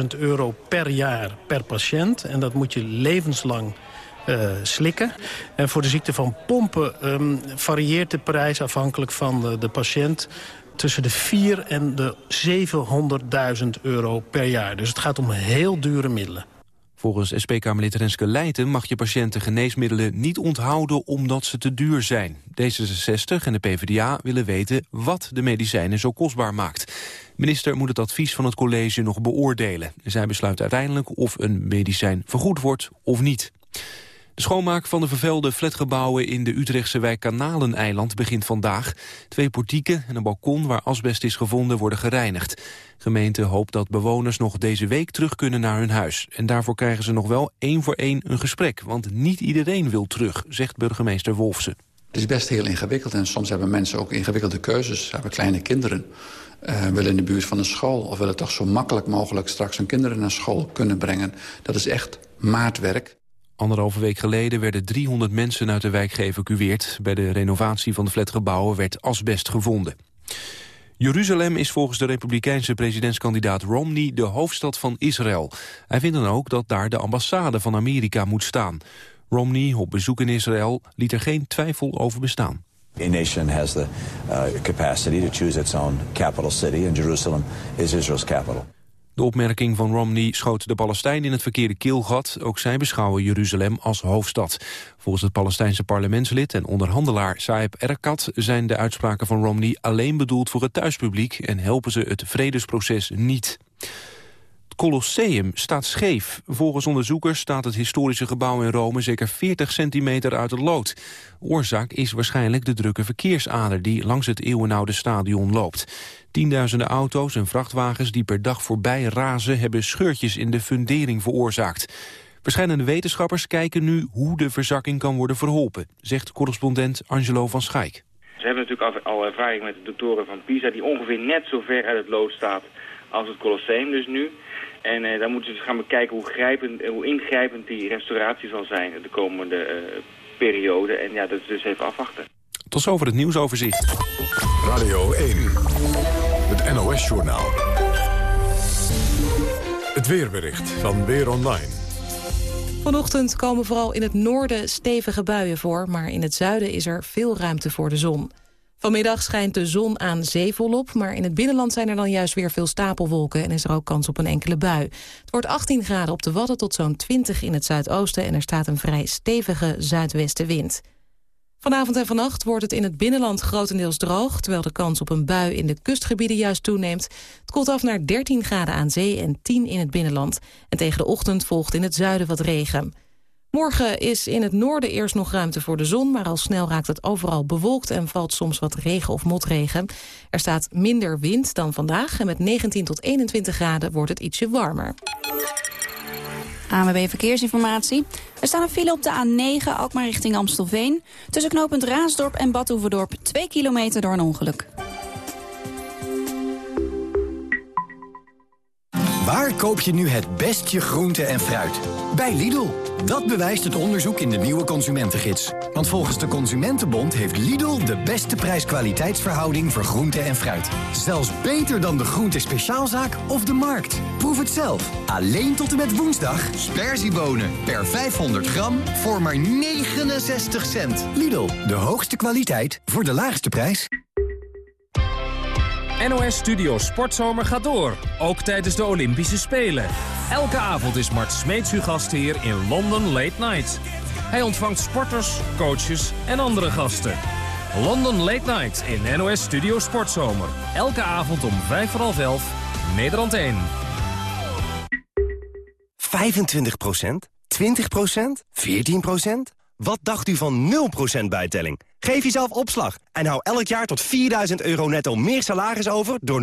200.000 euro per jaar per patiënt. En dat moet je levenslang uh, slikken. En voor de ziekte van pompen um, varieert de prijs afhankelijk van de, de patiënt tussen de 4 en de 700.000 euro per jaar. Dus het gaat om heel dure middelen. Volgens SP-Kamerlid Renske Leijten mag je patiënten geneesmiddelen niet onthouden omdat ze te duur zijn. D66 en de PvdA willen weten wat de medicijnen zo kostbaar maakt. Minister moet het advies van het college nog beoordelen. Zij besluit uiteindelijk of een medicijn vergoed wordt of niet. De schoonmaak van de vervuilde flatgebouwen in de Utrechtse wijk Kanaleneiland begint vandaag. Twee portieken en een balkon waar asbest is gevonden worden gereinigd. Gemeente hoopt dat bewoners nog deze week terug kunnen naar hun huis. En daarvoor krijgen ze nog wel één voor één een gesprek. Want niet iedereen wil terug, zegt burgemeester Wolfsen. Het is best heel ingewikkeld en soms hebben mensen ook ingewikkelde keuzes. Ze hebben kleine kinderen, uh, willen in de buurt van een school... of willen toch zo makkelijk mogelijk straks hun kinderen naar school kunnen brengen. Dat is echt maatwerk. Anderhalve week geleden werden 300 mensen uit de wijk geëvacueerd. Bij de renovatie van de flatgebouwen werd asbest gevonden. Jeruzalem is volgens de republikeinse presidentskandidaat Romney de hoofdstad van Israël. Hij vindt dan ook dat daar de ambassade van Amerika moet staan. Romney, op bezoek in Israël, liet er geen twijfel over bestaan. A nation has the uh, capacity to choose its own capital city, and Jerusalem is Israel's capital. De opmerking van Romney schoot de Palestijnen in het verkeerde keelgat. Ook zij beschouwen Jeruzalem als hoofdstad. Volgens het Palestijnse parlementslid en onderhandelaar Saeb Erkat... zijn de uitspraken van Romney alleen bedoeld voor het thuispubliek... en helpen ze het vredesproces niet. Colosseum staat scheef. Volgens onderzoekers staat het historische gebouw in Rome zeker 40 centimeter uit het lood. Oorzaak is waarschijnlijk de drukke verkeersader die langs het eeuwenoude stadion loopt. Tienduizenden auto's en vrachtwagens die per dag voorbij razen hebben scheurtjes in de fundering veroorzaakt. Verschillende wetenschappers kijken nu hoe de verzakking kan worden verholpen, zegt correspondent Angelo van Schaik. Ze hebben natuurlijk al, ervaring met de doctoren van Pisa die ongeveer net zo ver uit het lood staat als het Colosseum dus nu. En uh, dan moeten ze gaan bekijken hoe, grijpend, hoe ingrijpend die restauratie zal zijn de komende uh, periode. En ja, dat is dus even afwachten. Tot zover het nieuwsoverzicht. Radio 1, het NOS-journaal. Het weerbericht van Weer Online. Vanochtend komen vooral in het noorden stevige buien voor... maar in het zuiden is er veel ruimte voor de zon. Vanmiddag schijnt de zon aan zee volop, maar in het binnenland zijn er dan juist weer veel stapelwolken en is er ook kans op een enkele bui. Het wordt 18 graden op de Wadden tot zo'n 20 in het zuidoosten en er staat een vrij stevige zuidwestenwind. Vanavond en vannacht wordt het in het binnenland grotendeels droog... terwijl de kans op een bui in de kustgebieden juist toeneemt. Het koelt af naar 13 graden aan zee en 10 in het binnenland. En tegen de ochtend volgt in het zuiden wat regen. Morgen is in het noorden eerst nog ruimte voor de zon... maar al snel raakt het overal bewolkt en valt soms wat regen of motregen. Er staat minder wind dan vandaag... en met 19 tot 21 graden wordt het ietsje warmer. AMB Verkeersinformatie. Er staat een file op de A9, ook maar richting Amstelveen. Tussen knooppunt Raasdorp en Badhoevedorp 2 kilometer door een ongeluk. Waar koop je nu het bestje groente en fruit. Bij Lidl. Dat bewijst het onderzoek in de nieuwe consumentengids. Want volgens de Consumentenbond heeft Lidl de beste prijs-kwaliteitsverhouding voor groente en fruit. Zelfs beter dan de groente speciaalzaak of de markt. Proef het zelf. Alleen tot en met woensdag. Sperziebonen per 500 gram voor maar 69 cent. Lidl, de hoogste kwaliteit voor de laagste prijs. NOS Studio Sportzomer gaat door, ook tijdens de Olympische Spelen. Elke avond is Mart Smeets uw gastheer in London Late Night. Hij ontvangt sporters, coaches en andere gasten. London Late Night in NOS Studio Sportzomer. Elke avond om 5 voor half 11, Nederland 1. 25% 20% 14 Wat dacht u van 0% bijtelling? Geef jezelf opslag en hou elk jaar tot 4000 euro netto meer salaris over... door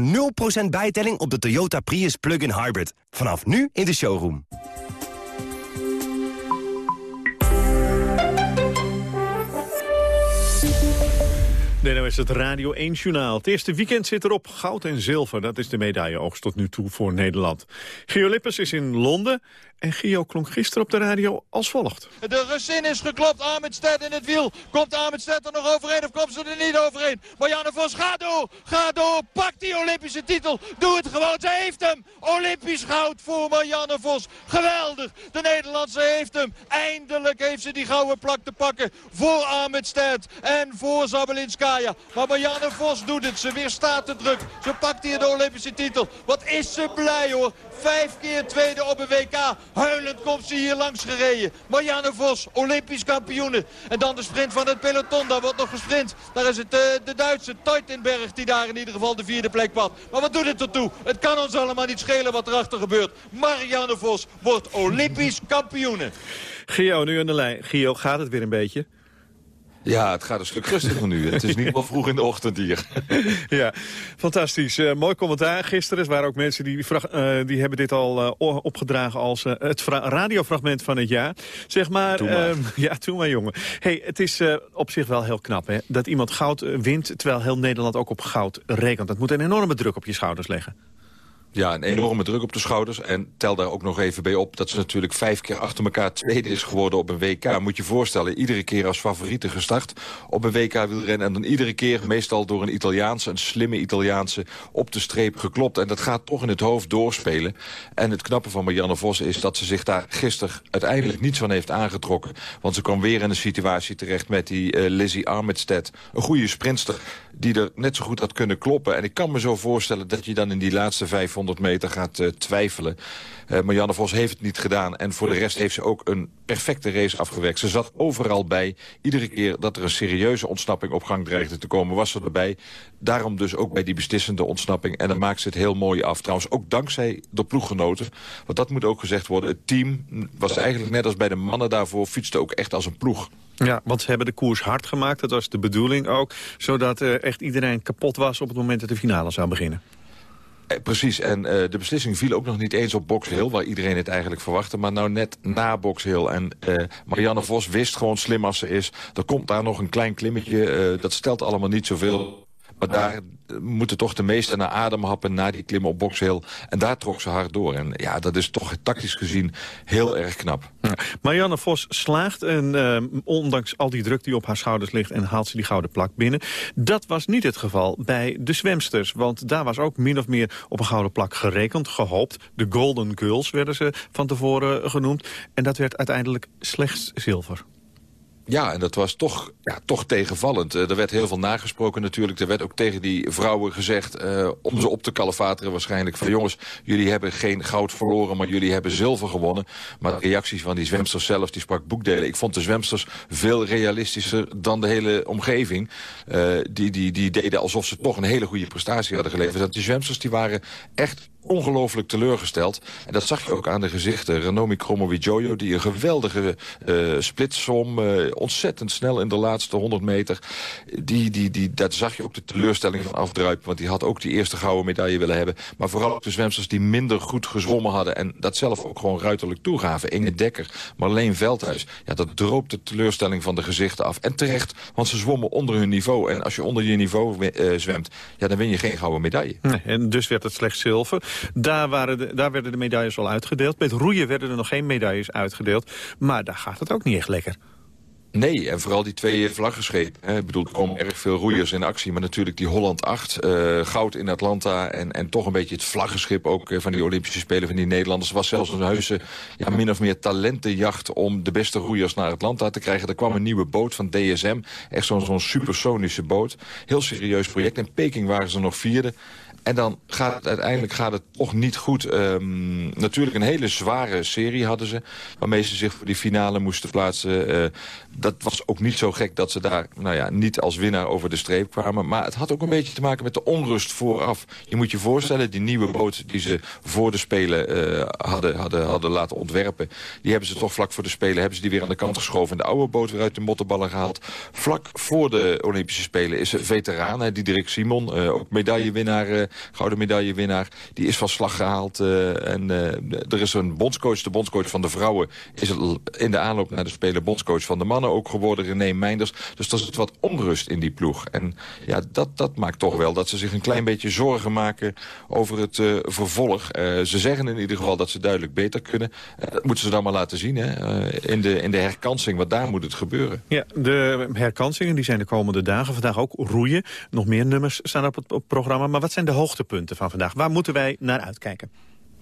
0% bijtelling op de Toyota Prius Plug-in Hybrid. Vanaf nu in de showroom. Nee, nou is het Radio 1 Journaal. Het eerste weekend zit erop goud en zilver. Dat is de medailleoogst tot nu toe voor Nederland. Lippers is in Londen en Gio klonk gisteren op de radio als volgt. De Russin is geklopt, Stedt in het wiel. Komt Stedt er nog overheen of komt ze er niet overheen? Marianne Vos, ga door, ga door, pak die Olympische titel. Doe het gewoon, ze heeft hem. Olympisch goud voor Marianne Vos. Geweldig, de Nederlandse heeft hem. Eindelijk heeft ze die gouden plak te pakken voor Stedt en voor Zabelinskaya. Maar Marianne Vos doet het, ze weerstaat de druk. Ze pakt hier de Olympische titel. Wat is ze blij hoor. Vijf keer tweede op een WK. Huilend komt ze hier langs gereden. Marianne Vos, Olympisch kampioene. En dan de sprint van het peloton. Daar wordt nog gesprint. Daar is het uh, de Duitse Teutenberg die daar in ieder geval de vierde plek pad. Maar wat doet het ertoe? Het kan ons allemaal niet schelen wat erachter gebeurt. Marianne Vos wordt Olympisch kampioene. Gio, nu aan de lijn. Gio, gaat het weer een beetje? Ja, het gaat een stuk rustiger nu. Het is niet wel vroeg in de ochtend hier. ja, fantastisch. Uh, mooi commentaar. Gisteren er waren ook mensen die, uh, die hebben dit al uh, opgedragen als het radiofragment van het jaar. Zeg maar, toen maar. Ehm, ja, toen maar jongen. Hey, het is op zich wel heel knap hè, dat iemand goud wint... terwijl heel Nederland ook op goud rekent. Dat moet een enorme druk op je schouders leggen. Ja, een enorme druk op de schouders. En tel daar ook nog even bij op dat ze natuurlijk vijf keer achter elkaar tweede is geworden op een WK. Moet je voorstellen, iedere keer als favoriete gestart op een WK wielrennen. En dan iedere keer meestal door een Italiaanse, een slimme Italiaanse, op de streep geklopt. En dat gaat toch in het hoofd doorspelen. En het knappe van Marianne Vos is dat ze zich daar gisteren uiteindelijk niets van heeft aangetrokken. Want ze kwam weer in een situatie terecht met die uh, Lizzie Armitstead. Een goede sprinster die er net zo goed had kunnen kloppen. En ik kan me zo voorstellen dat je dan in die laatste 500 meter gaat uh, twijfelen. Uh, Marianne Vos heeft het niet gedaan. En voor de rest heeft ze ook een perfecte race afgewerkt. Ze zat overal bij. Iedere keer dat er een serieuze ontsnapping op gang dreigde te komen... was ze erbij. Daarom dus ook bij die beslissende ontsnapping. En dan maakt ze het heel mooi af. Trouwens ook dankzij de ploeggenoten. Want dat moet ook gezegd worden. Het team was eigenlijk net als bij de mannen daarvoor... fietste ook echt als een ploeg. Ja, want ze hebben de koers hard gemaakt. Dat was de bedoeling ook. Zodat uh, echt iedereen kapot was op het moment dat de finale zou beginnen. Eh, precies, en uh, de beslissing viel ook nog niet eens op Box Hill... waar iedereen het eigenlijk verwachtte, maar nou net na Box Hill. En uh, Marianne Vos wist gewoon slim als ze is. Er komt daar nog een klein klimmetje, dat stelt allemaal niet zoveel maar daar moeten toch de meesten naar adem happen na die klim op Box Hill. En daar trok ze hard door. En ja, dat is toch tactisch gezien heel erg knap. Marianne Vos slaagt en uh, ondanks al die druk die op haar schouders ligt... en haalt ze die gouden plak binnen. Dat was niet het geval bij de zwemsters. Want daar was ook min of meer op een gouden plak gerekend, gehoopt. De Golden Girls werden ze van tevoren genoemd. En dat werd uiteindelijk slechts zilver. Ja, en dat was toch, ja, toch tegenvallend. Uh, er werd heel veel nagesproken natuurlijk. Er werd ook tegen die vrouwen gezegd, uh, om ze op te kalefateren waarschijnlijk... van jongens, jullie hebben geen goud verloren, maar jullie hebben zilver gewonnen. Maar de reacties van die zwemsters zelf, die sprak boekdelen. Ik vond de zwemsters veel realistischer dan de hele omgeving. Uh, die, die, die deden alsof ze toch een hele goede prestatie hadden geleverd. Want die zwemsters die waren echt ongelooflijk teleurgesteld. En dat zag je ook aan de gezichten. Renomi Kromowidjojo, die een geweldige uh, splitsom... Uh, ontzettend snel in de laatste 100 meter. Die, die, die, dat zag je ook de teleurstelling van afdruipen. Want die had ook die eerste gouden medaille willen hebben. Maar vooral ook de zwemsters die minder goed gezwommen hadden... en dat zelf ook gewoon ruiterlijk toegaven. Inge Dekker, Marleen Veldhuis. Ja, dat droopt de teleurstelling van de gezichten af. En terecht, want ze zwommen onder hun niveau. En als je onder je niveau uh, zwemt, ja, dan win je geen gouden medaille. En dus werd het slechts zilver. Daar, waren daar werden de medailles al uitgedeeld. Met roeien werden er nog geen medailles uitgedeeld. Maar daar gaat het ook niet echt lekker. Nee, en vooral die twee vlaggenschepen. Ik bedoel, er komen erg veel roeiers in actie. Maar natuurlijk die Holland 8, uh, eh, goud in Atlanta... En, en toch een beetje het vlaggenschip ook eh, van die Olympische Spelen van die Nederlanders. was zelfs een huizen ja, min of meer talentenjacht... om de beste roeiers naar Atlanta te krijgen. Er kwam een nieuwe boot van DSM. Echt zo'n zo'n supersonische boot. Heel serieus project. In Peking waren ze nog vierde. En dan gaat het uiteindelijk gaat het toch niet goed. Um, natuurlijk een hele zware serie hadden ze. Waarmee ze zich voor die finale moesten plaatsen. Uh, dat was ook niet zo gek dat ze daar nou ja, niet als winnaar over de streep kwamen. Maar het had ook een beetje te maken met de onrust vooraf. Je moet je voorstellen, die nieuwe boot die ze voor de Spelen uh, hadden, hadden, hadden laten ontwerpen... die hebben ze toch vlak voor de Spelen hebben ze die weer aan de kant geschoven... en de oude boot weer uit de mottenballen gehaald. Vlak voor de Olympische Spelen is een veteraan, Diederik Simon... Uh, ook medaillewinnaar, gouden medaillewinnaar... die is van slag gehaald. en er is een bondscoach, de bondscoach van de vrouwen... is in de aanloop naar de Spelen bondscoach van de mannen ook geworden, René Meinders. Dus er zit wat onrust in die ploeg. En ja, dat, dat maakt toch wel dat ze zich een klein beetje zorgen maken over het uh, vervolg. Ze zeggen in ieder geval dat ze duidelijk beter kunnen. Dat moeten ze dan maar laten zien hè? in, de, in de herkansing, want daar moet het gebeuren. Ja, de herkansingen die zijn de komende dagen. Vandaag ook roeien. Nog meer nummers staan op het programma. Maar wat zijn de hoogtepunten van vandaag? Waar moeten wij naar uitkijken?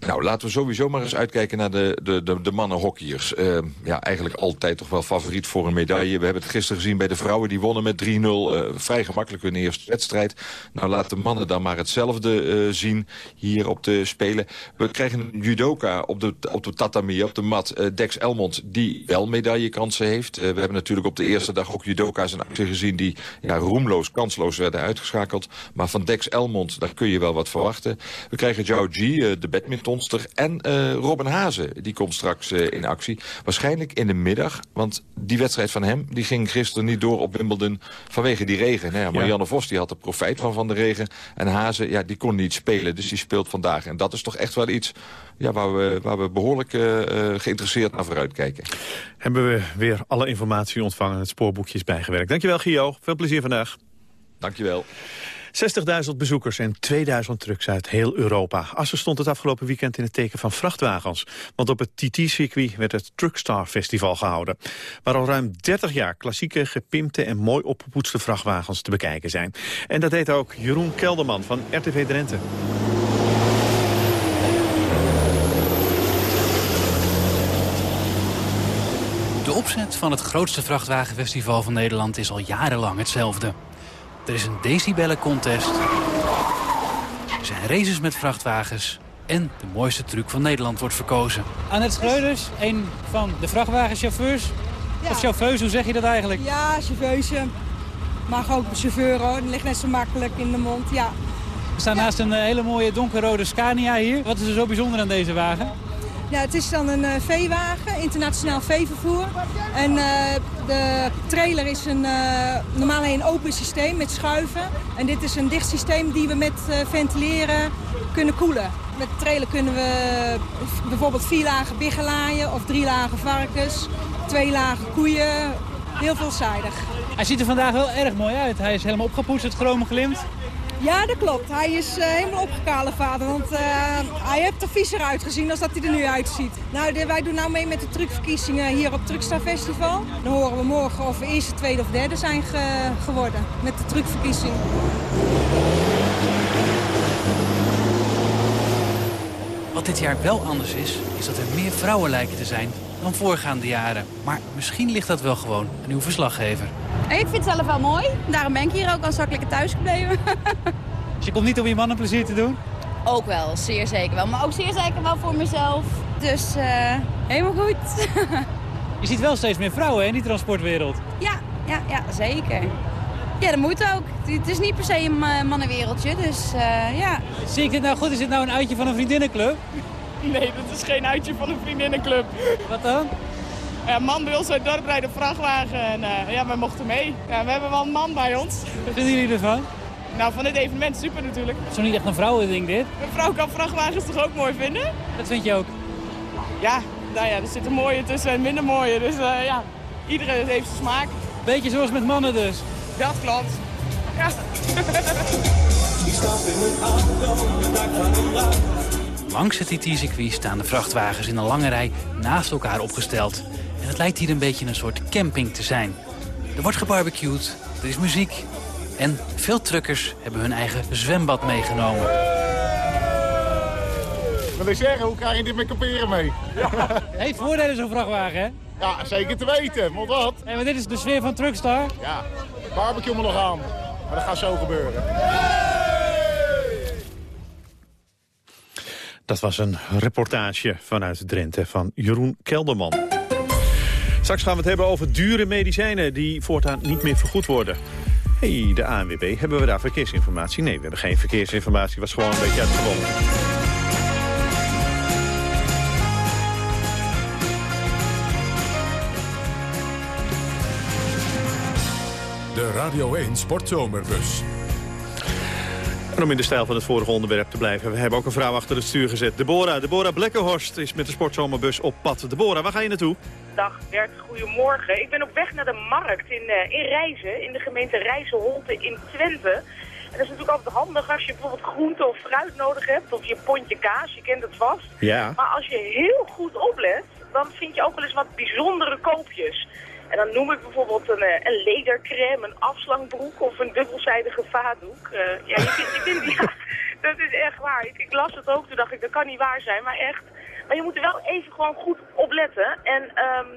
Nou, laten we sowieso maar eens uitkijken naar de, de, de, de mannenhockeyers. Uh, ja, eigenlijk altijd toch wel favoriet voor een medaille. We hebben het gisteren gezien bij de vrouwen. Die wonnen met 3-0. Uh, eh, vrij gemakkelijk hun eerste wedstrijd. Nou, laat de mannen dan maar hetzelfde uh, zien hier op de Spelen. We krijgen een judoka op de, op de tatami, op de mat. Dex Elmond, die wel medaillekansen heeft. we hebben natuurlijk op de eerste dag ook judoka's in actie gezien... die ja, roemloos, kansloos werden uitgeschakeld. Maar van Dex Elmond, daar kun je wel wat verwachten. We krijgen Zhao Ji, de badminton en uh, Robin Hazen, die komt straks uh, in actie. Waarschijnlijk in de middag, want die wedstrijd van hem... die ging gisteren niet door op Wimbledon vanwege die regen. Nou ja, Marianne ja. Vos die had er profijt van, van de regen. En Hazen, ja, die kon niet spelen, dus die speelt vandaag. En dat is toch echt wel iets ja, waar, we, waar we behoorlijk uh, geïnteresseerd naar vooruit kijken. Hebben we weer alle informatie ontvangen, het spoorboekje is bijgewerkt. Dankjewel, Gio. Veel plezier vandaag. Dankjewel. 60.000 bezoekers en 2000 trucks uit heel Europa. Assen stond het afgelopen weekend in het teken van vrachtwagens. Want op het TT-circuit werd het Truckstar Festival gehouden. Waar al ruim 30 jaar klassieke, gepimpte en mooi opgepoetste vrachtwagens te bekijken zijn. En dat deed ook Jeroen Kelderman van RTV Drenthe. De opzet van het grootste vrachtwagenfestival van Nederland is al jarenlang hetzelfde. Er is een decibellencontest. Er zijn races met vrachtwagens. En de mooiste truc van Nederland wordt verkozen. Annette Schreuders, een van de vrachtwagenchauffeurs. Ja. Of chauffeurs, hoe zeg je dat eigenlijk? Ja, chauffeuse. Mag ook chauffeur hoor, dat ligt net zo makkelijk in de mond, ja. We staan naast een eh, hele mooie donkerrode Scania hier. Wat is er zo bijzonder aan deze wagen? Ja, het is dan een uh, veewagen, internationaal veevervoer. En uh, de trailer is een, uh, normaal een open systeem met schuiven. En dit is een dicht systeem die we met ventileren kunnen koelen. Met de trailer kunnen we bijvoorbeeld vier lagen biggen laaien of drie lagen varkens, twee lagen koeien. Heel veelzijdig. Hij ziet er vandaag wel erg mooi uit. Hij is helemaal opgepoetst, het chrome glimt. Ja, dat klopt. Hij is uh, helemaal opgekalen vader, want uh, hij heeft er viezer uitgezien als dat hij er nu uitziet. Nou, wij doen nou mee met de truckverkiezingen hier op Truckstar Festival. Dan horen we morgen of we eerste, tweede of derde zijn ge geworden met de truckverkiezing. Wat dit jaar wel anders is, is dat er meer vrouwen lijken te zijn dan voorgaande jaren. Maar misschien ligt dat wel gewoon aan uw verslaggever. Ik vind het zelf wel mooi. Daarom ben ik hier ook al zakelijke thuis gebleven. Dus je komt niet om je man een plezier te doen? Ook wel, zeer zeker wel. Maar ook zeer zeker wel voor mezelf. Dus uh, helemaal goed. je ziet wel steeds meer vrouwen in die transportwereld. Ja, ja, ja, zeker. Ja, dat moet ook. Het is niet per se een eh, mannenwereldje, dus uh, ja. Zie ik dit nou goed? Is dit nou een uitje van een vriendinnenclub? Nee, dat is geen uitje van een vriendinnenclub. Wat dan? Ja, man bij ons uit het dorp rijdt een vrachtwagen en uh, ja, wij mochten mee. Ja, we hebben wel een man bij ons. Wat vinden jullie ervan? Nou, van dit evenement super natuurlijk. Zo niet echt een vrouwending dit? Een vrouw kan vrachtwagens toch ook mooi vinden? Dat vind je ook? Ja, nou ja, er zitten mooie tussen en minder mooie. Dus uh, ja, iedereen heeft zijn smaak. Beetje zoals met mannen dus? Dat klopt. Ja. Langs het TT-circuit staan de vrachtwagens in een lange rij naast elkaar opgesteld. En het lijkt hier een beetje een soort camping te zijn. Er wordt gebarbecued, er is muziek en veel truckers hebben hun eigen zwembad meegenomen. Wil ik zeggen, hoe krijg je dit met kamperen mee? Ja. Heeft voordelen zo'n vrachtwagen, hè? Ja, zeker te weten. Want wat? Hey, maar dit is de sfeer van Truckstar. Ja, barbecue moet nog aan. Maar dat gaat zo gebeuren. Dat was een reportage vanuit Drenthe van Jeroen Kelderman. Straks gaan we het hebben over dure medicijnen die voortaan niet meer vergoed worden. hey, de ANWB, hebben we daar verkeersinformatie? Nee, we hebben geen verkeersinformatie, was gewoon een beetje uit De Radio 1 Sportzomerbus. En om in de stijl van het vorige onderwerp te blijven... we hebben ook een vrouw achter het stuur gezet. Deborah, Deborah Blekkenhorst is met de sportzomerbus op pad. Deborah, waar ga je naartoe? Dag Bert, goedemorgen. Ik ben op weg naar de markt in, uh, in Reizen, in de gemeente Rijzenholte in Twente. En dat is natuurlijk altijd handig als je bijvoorbeeld groente of fruit nodig hebt, of je pondje kaas, je kent het vast. Ja. Maar als je heel goed oplet, dan vind je ook wel eens wat bijzondere koopjes. En dan noem ik bijvoorbeeld een, eh, een ledercrème, een afslangbroek of een dubbelzijdige vaatdoek. Uh, ja, je vindt, ja, dat is echt waar. Ik, las het ook, toen dacht ik, dat kan niet waar zijn, maar echt. Maar je moet er wel even gewoon goed op letten. En um,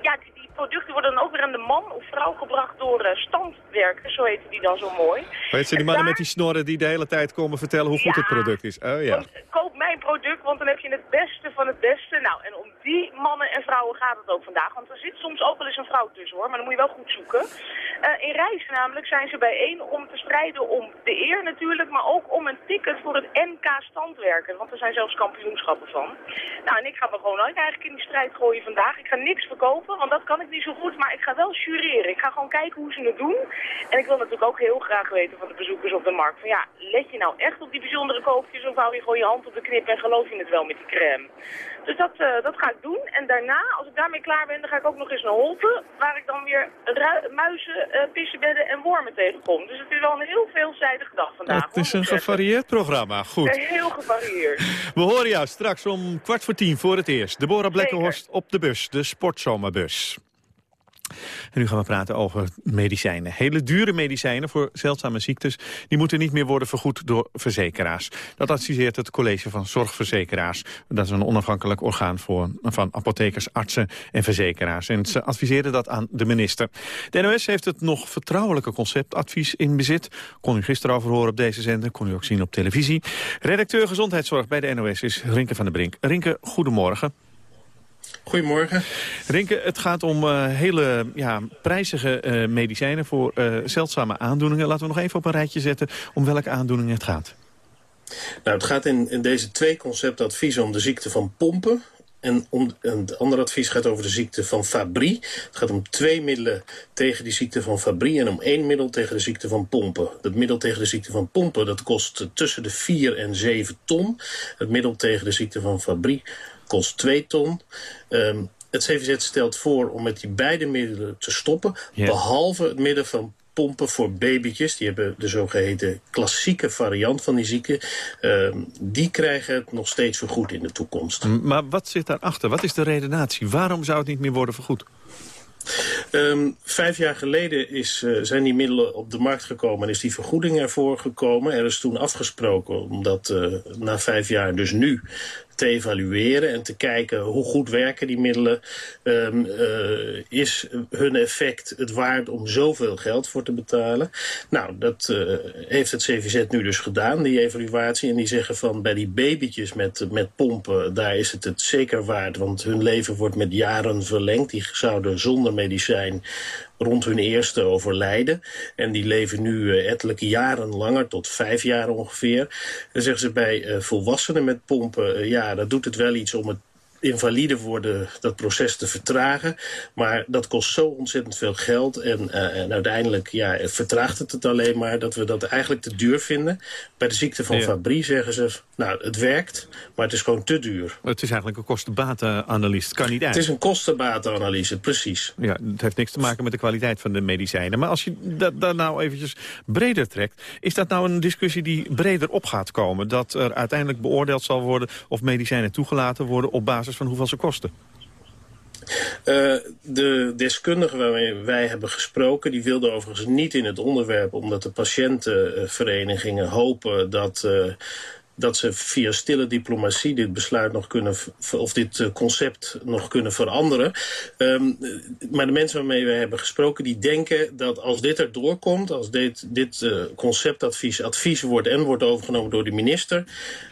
ja, producten worden dan ook weer aan de man of vrouw gebracht door uh, standwerkers, zo heten die dan zo mooi. Weet je, die mannen met die snorren die de hele tijd komen vertellen hoe goed ja, het product is. Oh ja. Want, koop mijn product, want dan heb je het beste van het beste. Nou, en om die mannen en vrouwen gaat het ook vandaag. Want er zit soms ook wel eens een vrouw tussen hoor, maar dan moet je wel goed zoeken. Uh, in Reizen namelijk zijn ze bijeen om te strijden om de eer natuurlijk, maar ook om een ticket voor het NK standwerken. Want er zijn zelfs kampioenschappen van. Nou, en ik ga me gewoon eigenlijk in die strijd gooien vandaag. Ik ga niks verkopen, want dat kan ik niet zo goed, maar ik ga wel jureren. Ik ga gewoon kijken hoe ze het doen. En ik wil natuurlijk ook heel graag weten van de bezoekers op de markt. Van ja, let je nou echt op die bijzondere koopjes of hou je gewoon je hand op de knip en geloof je het wel met die crème? Dus dat, uh, dat ga ik doen. En daarna, als ik daarmee klaar ben, dan ga ik ook nog eens naar Holte. Waar ik dan weer muizen, uh, pissenbedden en wormen tegenkom. Dus het is wel een heel veelzijdige dag vandaag. Het is een gevarieerd programma, goed. Heel gevarieerd. We horen jou straks om kwart voor tien voor het eerst. Deborah Blekkenhorst op de bus, de sportzomerbus. En nu gaan we praten over medicijnen. Hele dure medicijnen voor zeldzame ziektes... die moeten niet meer worden vergoed door verzekeraars. Dat adviseert het College van Zorgverzekeraars. Dat is een onafhankelijk orgaan voor, van apothekers, artsen en verzekeraars. En ze adviseren dat aan de minister. De NOS heeft het nog vertrouwelijke conceptadvies in bezit. Kon u gisteren over horen op deze zender, kon u ook zien op televisie. Redacteur Gezondheidszorg bij de NOS is Rinke van der Brink. Rinke, goedemorgen. Goedemorgen. Rinke, het gaat om uh, hele ja, prijzige uh, medicijnen voor uh, zeldzame aandoeningen. Laten we nog even op een rijtje zetten om welke aandoeningen het gaat. Nou, het gaat in, in deze twee conceptadviezen om de ziekte van pompen. En, om, en het andere advies gaat over de ziekte van Fabry. Het gaat om twee middelen tegen die ziekte van Fabry... en om één middel tegen de ziekte van pompen. Het middel tegen de ziekte van pompen dat kost tussen de 4 en 7 ton. Het middel tegen de ziekte van Fabry kost 2 ton. Um, het CVZ stelt voor om met die beide middelen te stoppen... Ja. behalve het middel van pompen voor babytjes. Die hebben de zogeheten klassieke variant van die ziekte. Um, die krijgen het nog steeds vergoed in de toekomst. Maar wat zit daarachter? Wat is de redenatie? Waarom zou het niet meer worden vergoed? Um, vijf jaar geleden is, uh, zijn die middelen op de markt gekomen en is die vergoeding ervoor gekomen. Er is toen afgesproken omdat uh, na vijf jaar, dus nu, te evalueren en te kijken hoe goed werken die middelen. Um, is hun effect het waard om zoveel geld voor te betalen? Nou, dat uh, heeft het CVZ nu dus gedaan, die evaluatie. En die zeggen van bij die babytjes met, met pompen, daar is het het zeker waard. Want hun leven wordt met jaren verlengd. Die zouden zonder medicijn rond hun eerste overlijden. En die leven nu ettelijke jaren langer, tot vijf jaar ongeveer. Dan zeggen ze bij uh, volwassenen met pompen, uh, ja, dat doet het wel iets om het invalide worden dat proces te vertragen. Maar dat kost zo ontzettend veel geld. En, uh, en uiteindelijk ja, vertraagt het het alleen maar dat we dat eigenlijk te duur vinden. Bij de ziekte van Fabry zeggen ze, nou het werkt, maar het is gewoon te duur. Het is eigenlijk een kostenbatenanalyse, het kan niet uit. Het is een kostenbatenanalyse, precies. Ja, het heeft niks te maken met de kwaliteit van de medicijnen. Maar als je dat, dat nou eventjes breder trekt, is dat nou een discussie die breder op gaat komen? Dat er uiteindelijk beoordeeld zal worden of medicijnen toegelaten worden op basis van hoeveel ze kosten? Uh, de deskundigen waarmee wij hebben gesproken... die wilden overigens niet in het onderwerp... omdat de patiëntenverenigingen hopen dat... Uh, dat ze via stille diplomatie dit besluit nog kunnen, of dit uh, concept nog kunnen veranderen. Um, maar de mensen waarmee we hebben gesproken, die denken dat als dit er doorkomt, als dit, dit conceptadvies advies wordt en wordt overgenomen door de minister,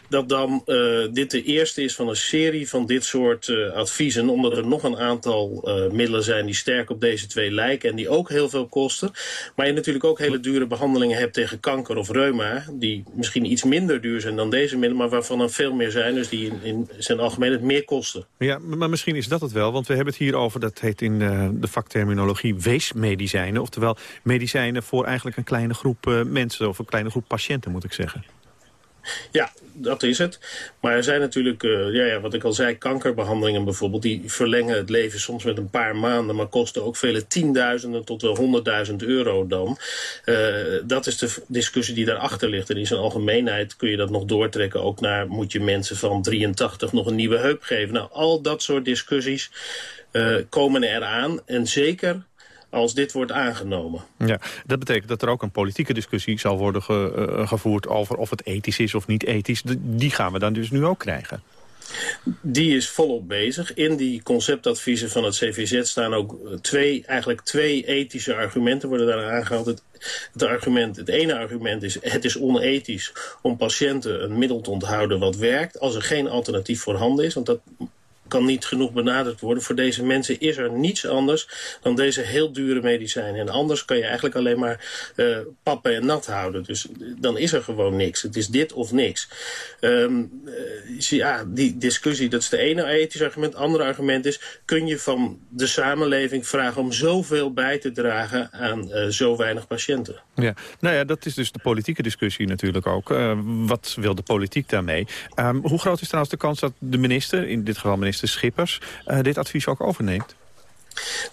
dat dan uh, dit de eerste is van een serie van dit soort uh, adviezen. Omdat er nog een aantal uh, middelen zijn die sterk op deze twee lijken. En die ook heel veel kosten. Maar je natuurlijk ook hele dure behandelingen hebt tegen kanker of reuma. Die misschien iets minder duur zijn dan deze middelen. Maar waarvan er veel meer zijn. Dus die in, in zijn algemeen het meer kosten. Ja, maar misschien is dat het wel. Want we hebben het hier over, dat heet in de vakterminologie weesmedicijnen. Oftewel medicijnen voor eigenlijk een kleine groep mensen. Of een kleine groep patiënten moet ik zeggen. Ja, dat is het. Maar er zijn natuurlijk, uh, ja, ja, wat ik al zei, kankerbehandelingen bijvoorbeeld... die verlengen het leven soms met een paar maanden... maar kosten ook vele tienduizenden tot wel honderdduizend euro dan. Uh, dat is de discussie die daarachter ligt. En in zijn algemeenheid kun je dat nog doortrekken... ook naar moet je mensen van 83 nog een nieuwe heup geven. Nou, al dat soort discussies uh, komen eraan. En zeker als dit wordt aangenomen. Ja, dat betekent dat er ook een politieke discussie zal worden ge, uh, gevoerd... over of het ethisch is of niet ethisch. Die gaan we dan dus nu ook krijgen. Die is volop bezig. In die conceptadviezen van het CVZ staan ook twee, eigenlijk twee ethische argumenten worden daar aangehaald. Het, het, argument, het ene argument is het is onethisch om patiënten een middel te onthouden wat werkt... als er geen alternatief voorhanden is. Want dat kan niet genoeg benadrukt worden. Voor deze mensen is er niets anders dan deze heel dure medicijnen. En anders kan je eigenlijk alleen maar uh, pappen en nat houden. Dus dan is er gewoon niks. Het is dit of niks. Um, uh, ja, die discussie, dat is de ene ethisch argument. Het andere argument is, kun je van de samenleving vragen om zoveel bij te dragen aan uh, zo weinig patiënten? Ja, nou ja, dat is dus de politieke discussie natuurlijk ook. wat wil de politiek daarmee? Um, hoe groot is trouwens de kans dat de minister, in dit geval minister minister Schippers uh, dit advies ook overneemt?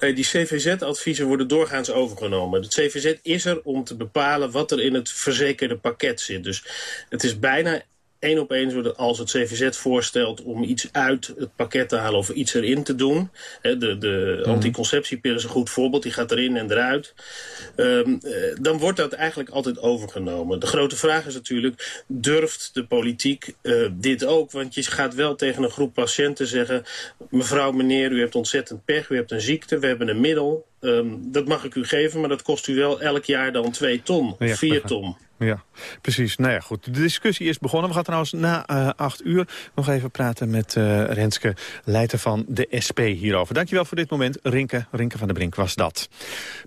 Nee, die CVZ-adviezen worden doorgaans overgenomen. Het CVZ is er om te bepalen wat er in het verzekerde pakket zit. Dus het is bijna één op één als het CVZ voorstelt om iets uit het pakket te halen of iets erin te doen. de de mm. anticonceptiepil is een goed voorbeeld, die gaat erin en eruit. Um, dan wordt dat eigenlijk altijd overgenomen. De grote vraag is natuurlijk, durft de politiek uh, dit ook? Want je gaat wel tegen een groep patiënten zeggen... mevrouw, meneer, u hebt ontzettend pech, u hebt een ziekte, we hebben een middel... Um, dat mag ik u geven, maar dat kost u wel elk jaar dan twee ton, ja, vier ton. Ja, precies. Nou ja, goed. De discussie is begonnen. We gaan trouwens na uh, acht uur nog even praten met uh, Renske Leijten van de SP hierover. Dankjewel voor dit moment. Rinke, Rinke van der Brink was dat.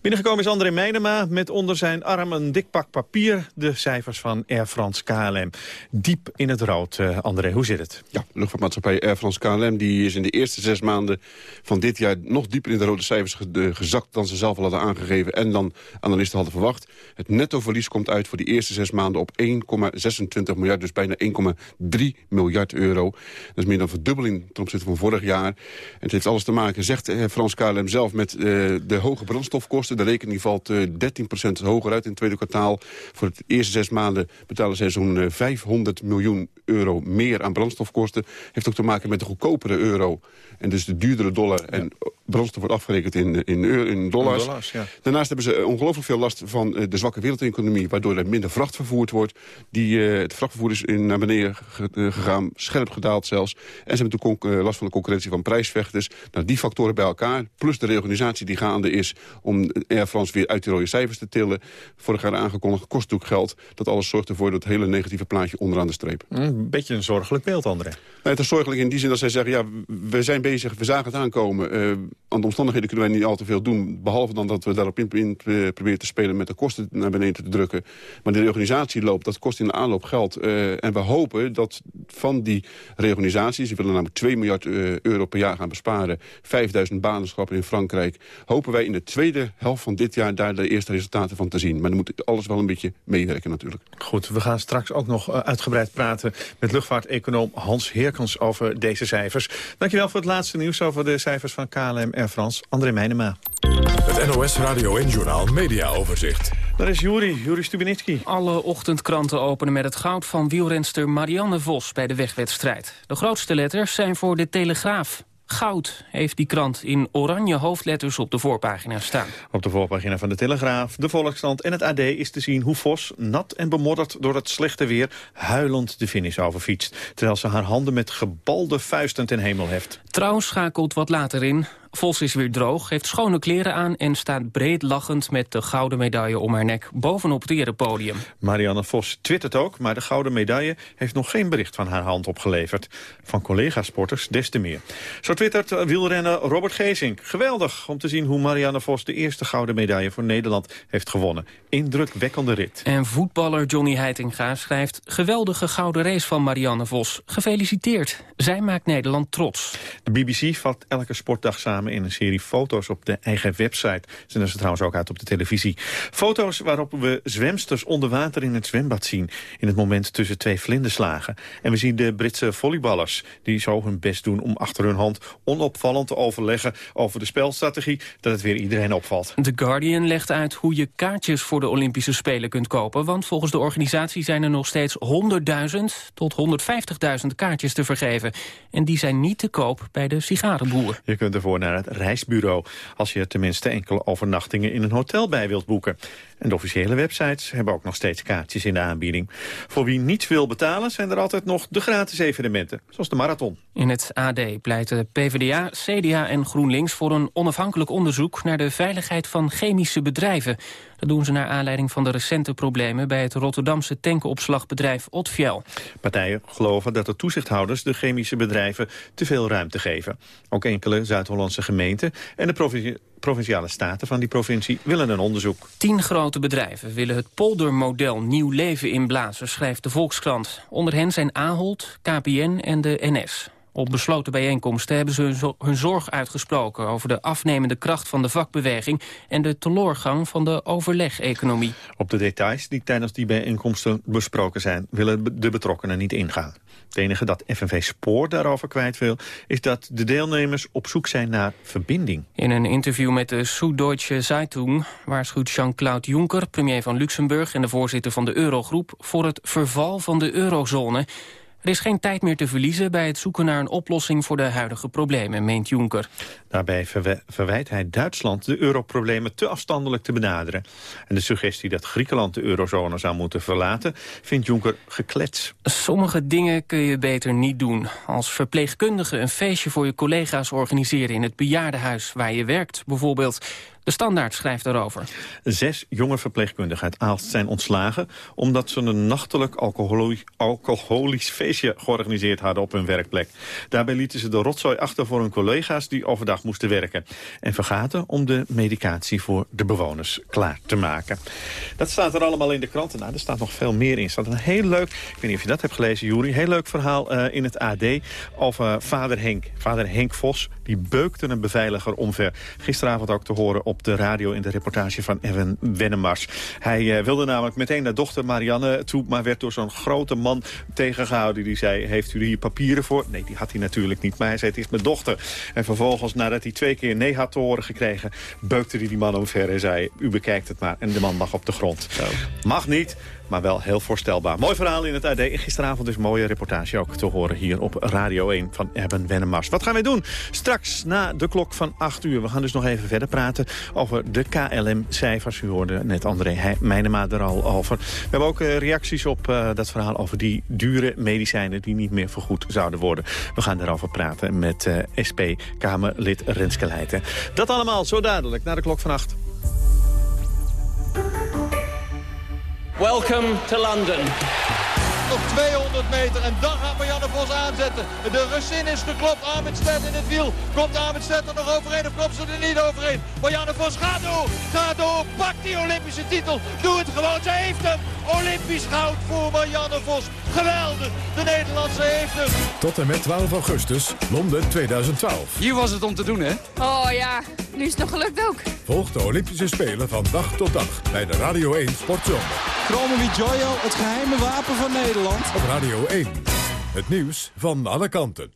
Binnengekomen is André Meijnema met onder zijn arm een dik pak papier. De cijfers van Air France KLM. Diep in het rood. Uh, André, hoe zit het? Ja, luchtvaartmaatschappij Air France KLM die is in de eerste zes maanden van dit jaar nog dieper in de rode cijfers gezakt dan ze zelf al hadden aangegeven en dan analisten hadden verwacht. Het nettoverlies komt uit voor die eerste zes maanden op 1,26 miljard. Dus bijna 1,3 miljard euro. Dat is meer dan verdubbeling ten opzichte van vorig jaar. En het heeft alles te maken, zegt eh, Frans KLM zelf, met uh, de hoge brandstofkosten. De rekening valt uh, 13% hoger uit in het tweede kwartaal. Voor het eerste zes maanden betalen zij zo'n 500 miljoen euro meer aan brandstofkosten. Heeft ook te maken met de goedkopere euro. En dus de duurdere dollar. En brandstof wordt afgerekend in, in, in dollars. dollars ja. Daarnaast hebben ze ongelooflijk veel last van de zwakke wereldeconomie... waardoor er minder vracht vervoerd wordt. Die, uh, het vrachtvervoer is in, naar beneden gegaan, scherp gedaald zelfs. En ze hebben natuurlijk last van de concurrentie van prijsvechters. Nou, die factoren bij elkaar, plus de reorganisatie die gaande is... om Air France weer uit die rode cijfers te tillen. Vorig jaar aangekondigd, kost natuurlijk geld. Dat alles zorgt ervoor dat het hele negatieve plaatje onderaan de streep. Een beetje een zorgelijk beeld, André. Nee, het is zorgelijk in die zin dat zij zeggen... ja, we zijn bezig, we zagen het aankomen. Uh, aan de omstandigheden kunnen wij niet al te veel doen. Behalve dan dat we daarop in, in eh, proberen te spelen met de kosten naar beneden te drukken. Maar de reorganisatie loopt, dat kost in de aanloop geld. Eh, en we hopen dat van die reorganisaties, die willen namelijk 2 miljard eh, euro per jaar gaan besparen. 5000 banen schrappen in Frankrijk. Hopen wij in de tweede helft van dit jaar daar de eerste resultaten van te zien. Maar dan moet alles wel een beetje meewerken natuurlijk. Goed, we gaan straks ook nog uitgebreid praten met luchtvaarteconoom Hans Heerkens over deze cijfers. Dankjewel voor het laatste nieuws over de cijfers van KLM Air France. André Meijnema. Het NOS Radio en Journal Media Overzicht. Daar is Juri, Juri Stubinitsky. Alle ochtendkranten openen met het goud van wielrenster Marianne Vos bij de wegwedstrijd. De grootste letters zijn voor de Telegraaf. Goud heeft die krant in oranje hoofdletters op de voorpagina staan. Op de voorpagina van de Telegraaf, de Volkskrant en het AD is te zien hoe Vos, nat en bemodderd door het slechte weer, huilend de finish overfietst. Terwijl ze haar handen met gebalde vuisten ten hemel heft. Trouw schakelt wat later in. Vos is weer droog, heeft schone kleren aan... en staat breed lachend met de gouden medaille om haar nek... bovenop het erepodium. Marianne Vos twittert ook, maar de gouden medaille... heeft nog geen bericht van haar hand opgeleverd. Van collega-sporters des te meer. Zo twittert wielrenner Robert Geesink. Geweldig om te zien hoe Marianne Vos... de eerste gouden medaille voor Nederland heeft gewonnen. Indrukwekkende rit. En voetballer Johnny Heitinga schrijft... geweldige gouden race van Marianne Vos. Gefeliciteerd. Zij maakt Nederland trots. De BBC vat elke sportdag samen in een serie foto's op de eigen website. Zenden ze trouwens ook uit op de televisie. Foto's waarop we zwemsters onder water in het zwembad zien. In het moment tussen twee vlinderslagen. En we zien de Britse volleyballers die zo hun best doen om achter hun hand onopvallend te overleggen over de spelstrategie, dat het weer iedereen opvalt. The Guardian legt uit hoe je kaartjes voor de Olympische Spelen kunt kopen, want volgens de organisatie zijn er nog steeds 100.000 tot 150.000 kaartjes te vergeven. En die zijn niet te koop bij de sigarenboer. Je kunt ervoor naar het reisbureau... als je tenminste enkele overnachtingen in een hotel bij wilt boeken. En de officiële websites hebben ook nog steeds kaartjes in de aanbieding. Voor wie niets wil betalen zijn er altijd nog de gratis evenementen, zoals de marathon. In het AD pleiten PvdA, CDA en GroenLinks voor een onafhankelijk onderzoek naar de veiligheid van chemische bedrijven. Dat doen ze naar aanleiding van de recente problemen bij het Rotterdamse tankopslagbedrijf Otfiel. Partijen geloven dat de toezichthouders de chemische bedrijven te veel ruimte geven. Ook enkele Zuid-Hollandse gemeenten en de provinciale staten van die provincie willen een onderzoek. Tien grote bedrijven willen het poldermodel nieuw leven inblazen, schrijft de Volkskrant. Onder hen zijn Ahold, KPN en de NS. Op besloten bijeenkomsten hebben ze hun zorg uitgesproken... over de afnemende kracht van de vakbeweging... en de teloorgang van de overleg-economie. Op de details die tijdens die bijeenkomsten besproken zijn... willen de betrokkenen niet ingaan. Het enige dat FNV Spoor daarover kwijt wil... is dat de deelnemers op zoek zijn naar verbinding. In een interview met de Süddeutsche Zeitung... waarschuwt Jean-Claude Juncker, premier van Luxemburg... en de voorzitter van de Eurogroep... voor het verval van de eurozone... Er is geen tijd meer te verliezen bij het zoeken naar een oplossing voor de huidige problemen, meent Juncker. Daarbij verwijt hij Duitsland de europroblemen te afstandelijk te benaderen. En de suggestie dat Griekenland de eurozone zou moeten verlaten, vindt Juncker geklets. Sommige dingen kun je beter niet doen. Als verpleegkundige een feestje voor je collega's organiseren in het bejaardenhuis waar je werkt, bijvoorbeeld. De Standaard schrijft daarover. Zes jonge verpleegkundigen uit zijn ontslagen... omdat ze een nachtelijk alcoholisch, feestje georganiseerd hadden op hun werkplek. Daarbij lieten ze de rotzooi achter voor hun collega's die overdag moesten werken. En vergaten om de medicatie voor de bewoners klaar te maken. Dat staat er allemaal in de kranten. Nou, er staat nog veel meer in. Er staat een heel leuk, ik weet niet of je dat hebt gelezen, Juri... heel leuk verhaal uh, in het AD over vader Henk. Vader Henk Vos, die beukte een beveiliger omver. Gisteravond ook te horen op de radio in de reportage van Evan Wennemars. Hij uh, wilde namelijk meteen naar dochter Marianne toe... maar werd door zo'n grote man tegengehouden. Die zei, heeft u hier papieren voor? Nee, die had hij natuurlijk niet. Maar hij zei, het is mijn dochter. En vervolgens, nadat hij twee keer nee had te horen gekregen... beukte hij die man omver en zei, u bekijkt het maar. En de man lag op de grond. Zo. Mag niet, maar wel heel voorstelbaar. Mooi verhaal in het AD. Gisteravond is mooie reportage ook te horen hier op Radio 1 van Erben Wennemars. Wat gaan wij doen? Straks na de klok van 8 uur. We gaan dus nog even verder praten over de KLM-cijfers. U hoorde net André Meijnema er al over. We hebben ook uh, reacties op uh, dat verhaal over die dure medicijnen... die niet meer vergoed zouden worden. We gaan daarover praten met uh, SP-Kamerlid Renske Leijten. Dat allemaal zo dadelijk na de klok van 8. Welcome to London. Nog 200 meter en dan gaat Marianne Vos aanzetten. De Russin is geklopt. Stedt in het wiel. Komt Stedt er nog overheen of komt ze er niet overheen? Marianne Vos gaat door. Gaat door. Pakt die Olympische titel. Doe het gewoon. Ze heeft hem. Olympisch goud voor Marianne Vos. Geweldig. De Nederlandse heeft hem. Tot en met 12 augustus, Londen 2012. Hier was het om te doen, hè? Oh ja, nu is het nog gelukt ook. Volg de Olympische Spelen van dag tot dag bij de Radio 1 Sportzone. Chronomy Joyo, het geheime wapen van Nederland. Op Radio 1. Het nieuws van alle kanten.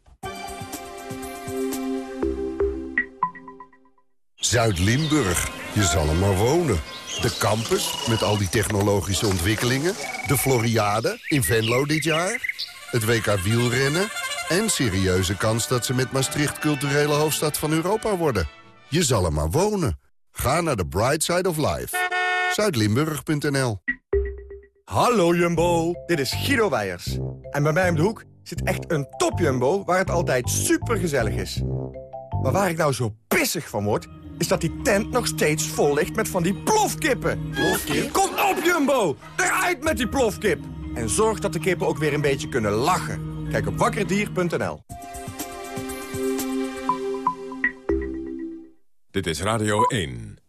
Zuid-Limburg. Je zal er maar wonen. De campus, met al die technologische ontwikkelingen. De Floriade in Venlo dit jaar. Het WK wielrennen. En serieuze kans dat ze met Maastricht culturele hoofdstad van Europa worden. Je zal er maar wonen. Ga naar de Bright Side of Life. Zuidlimburg.nl Hallo Jumbo, dit is Guido Weijers. En bij mij om de hoek zit echt een top Jumbo waar het altijd super gezellig is. Maar waar ik nou zo pissig van word, is dat die tent nog steeds vol ligt met van die plofkippen. Plofkip? Kom op Jumbo, eruit met die plofkip. En zorg dat de kippen ook weer een beetje kunnen lachen. Kijk op wakkerdier.nl. Dit is Radio 1.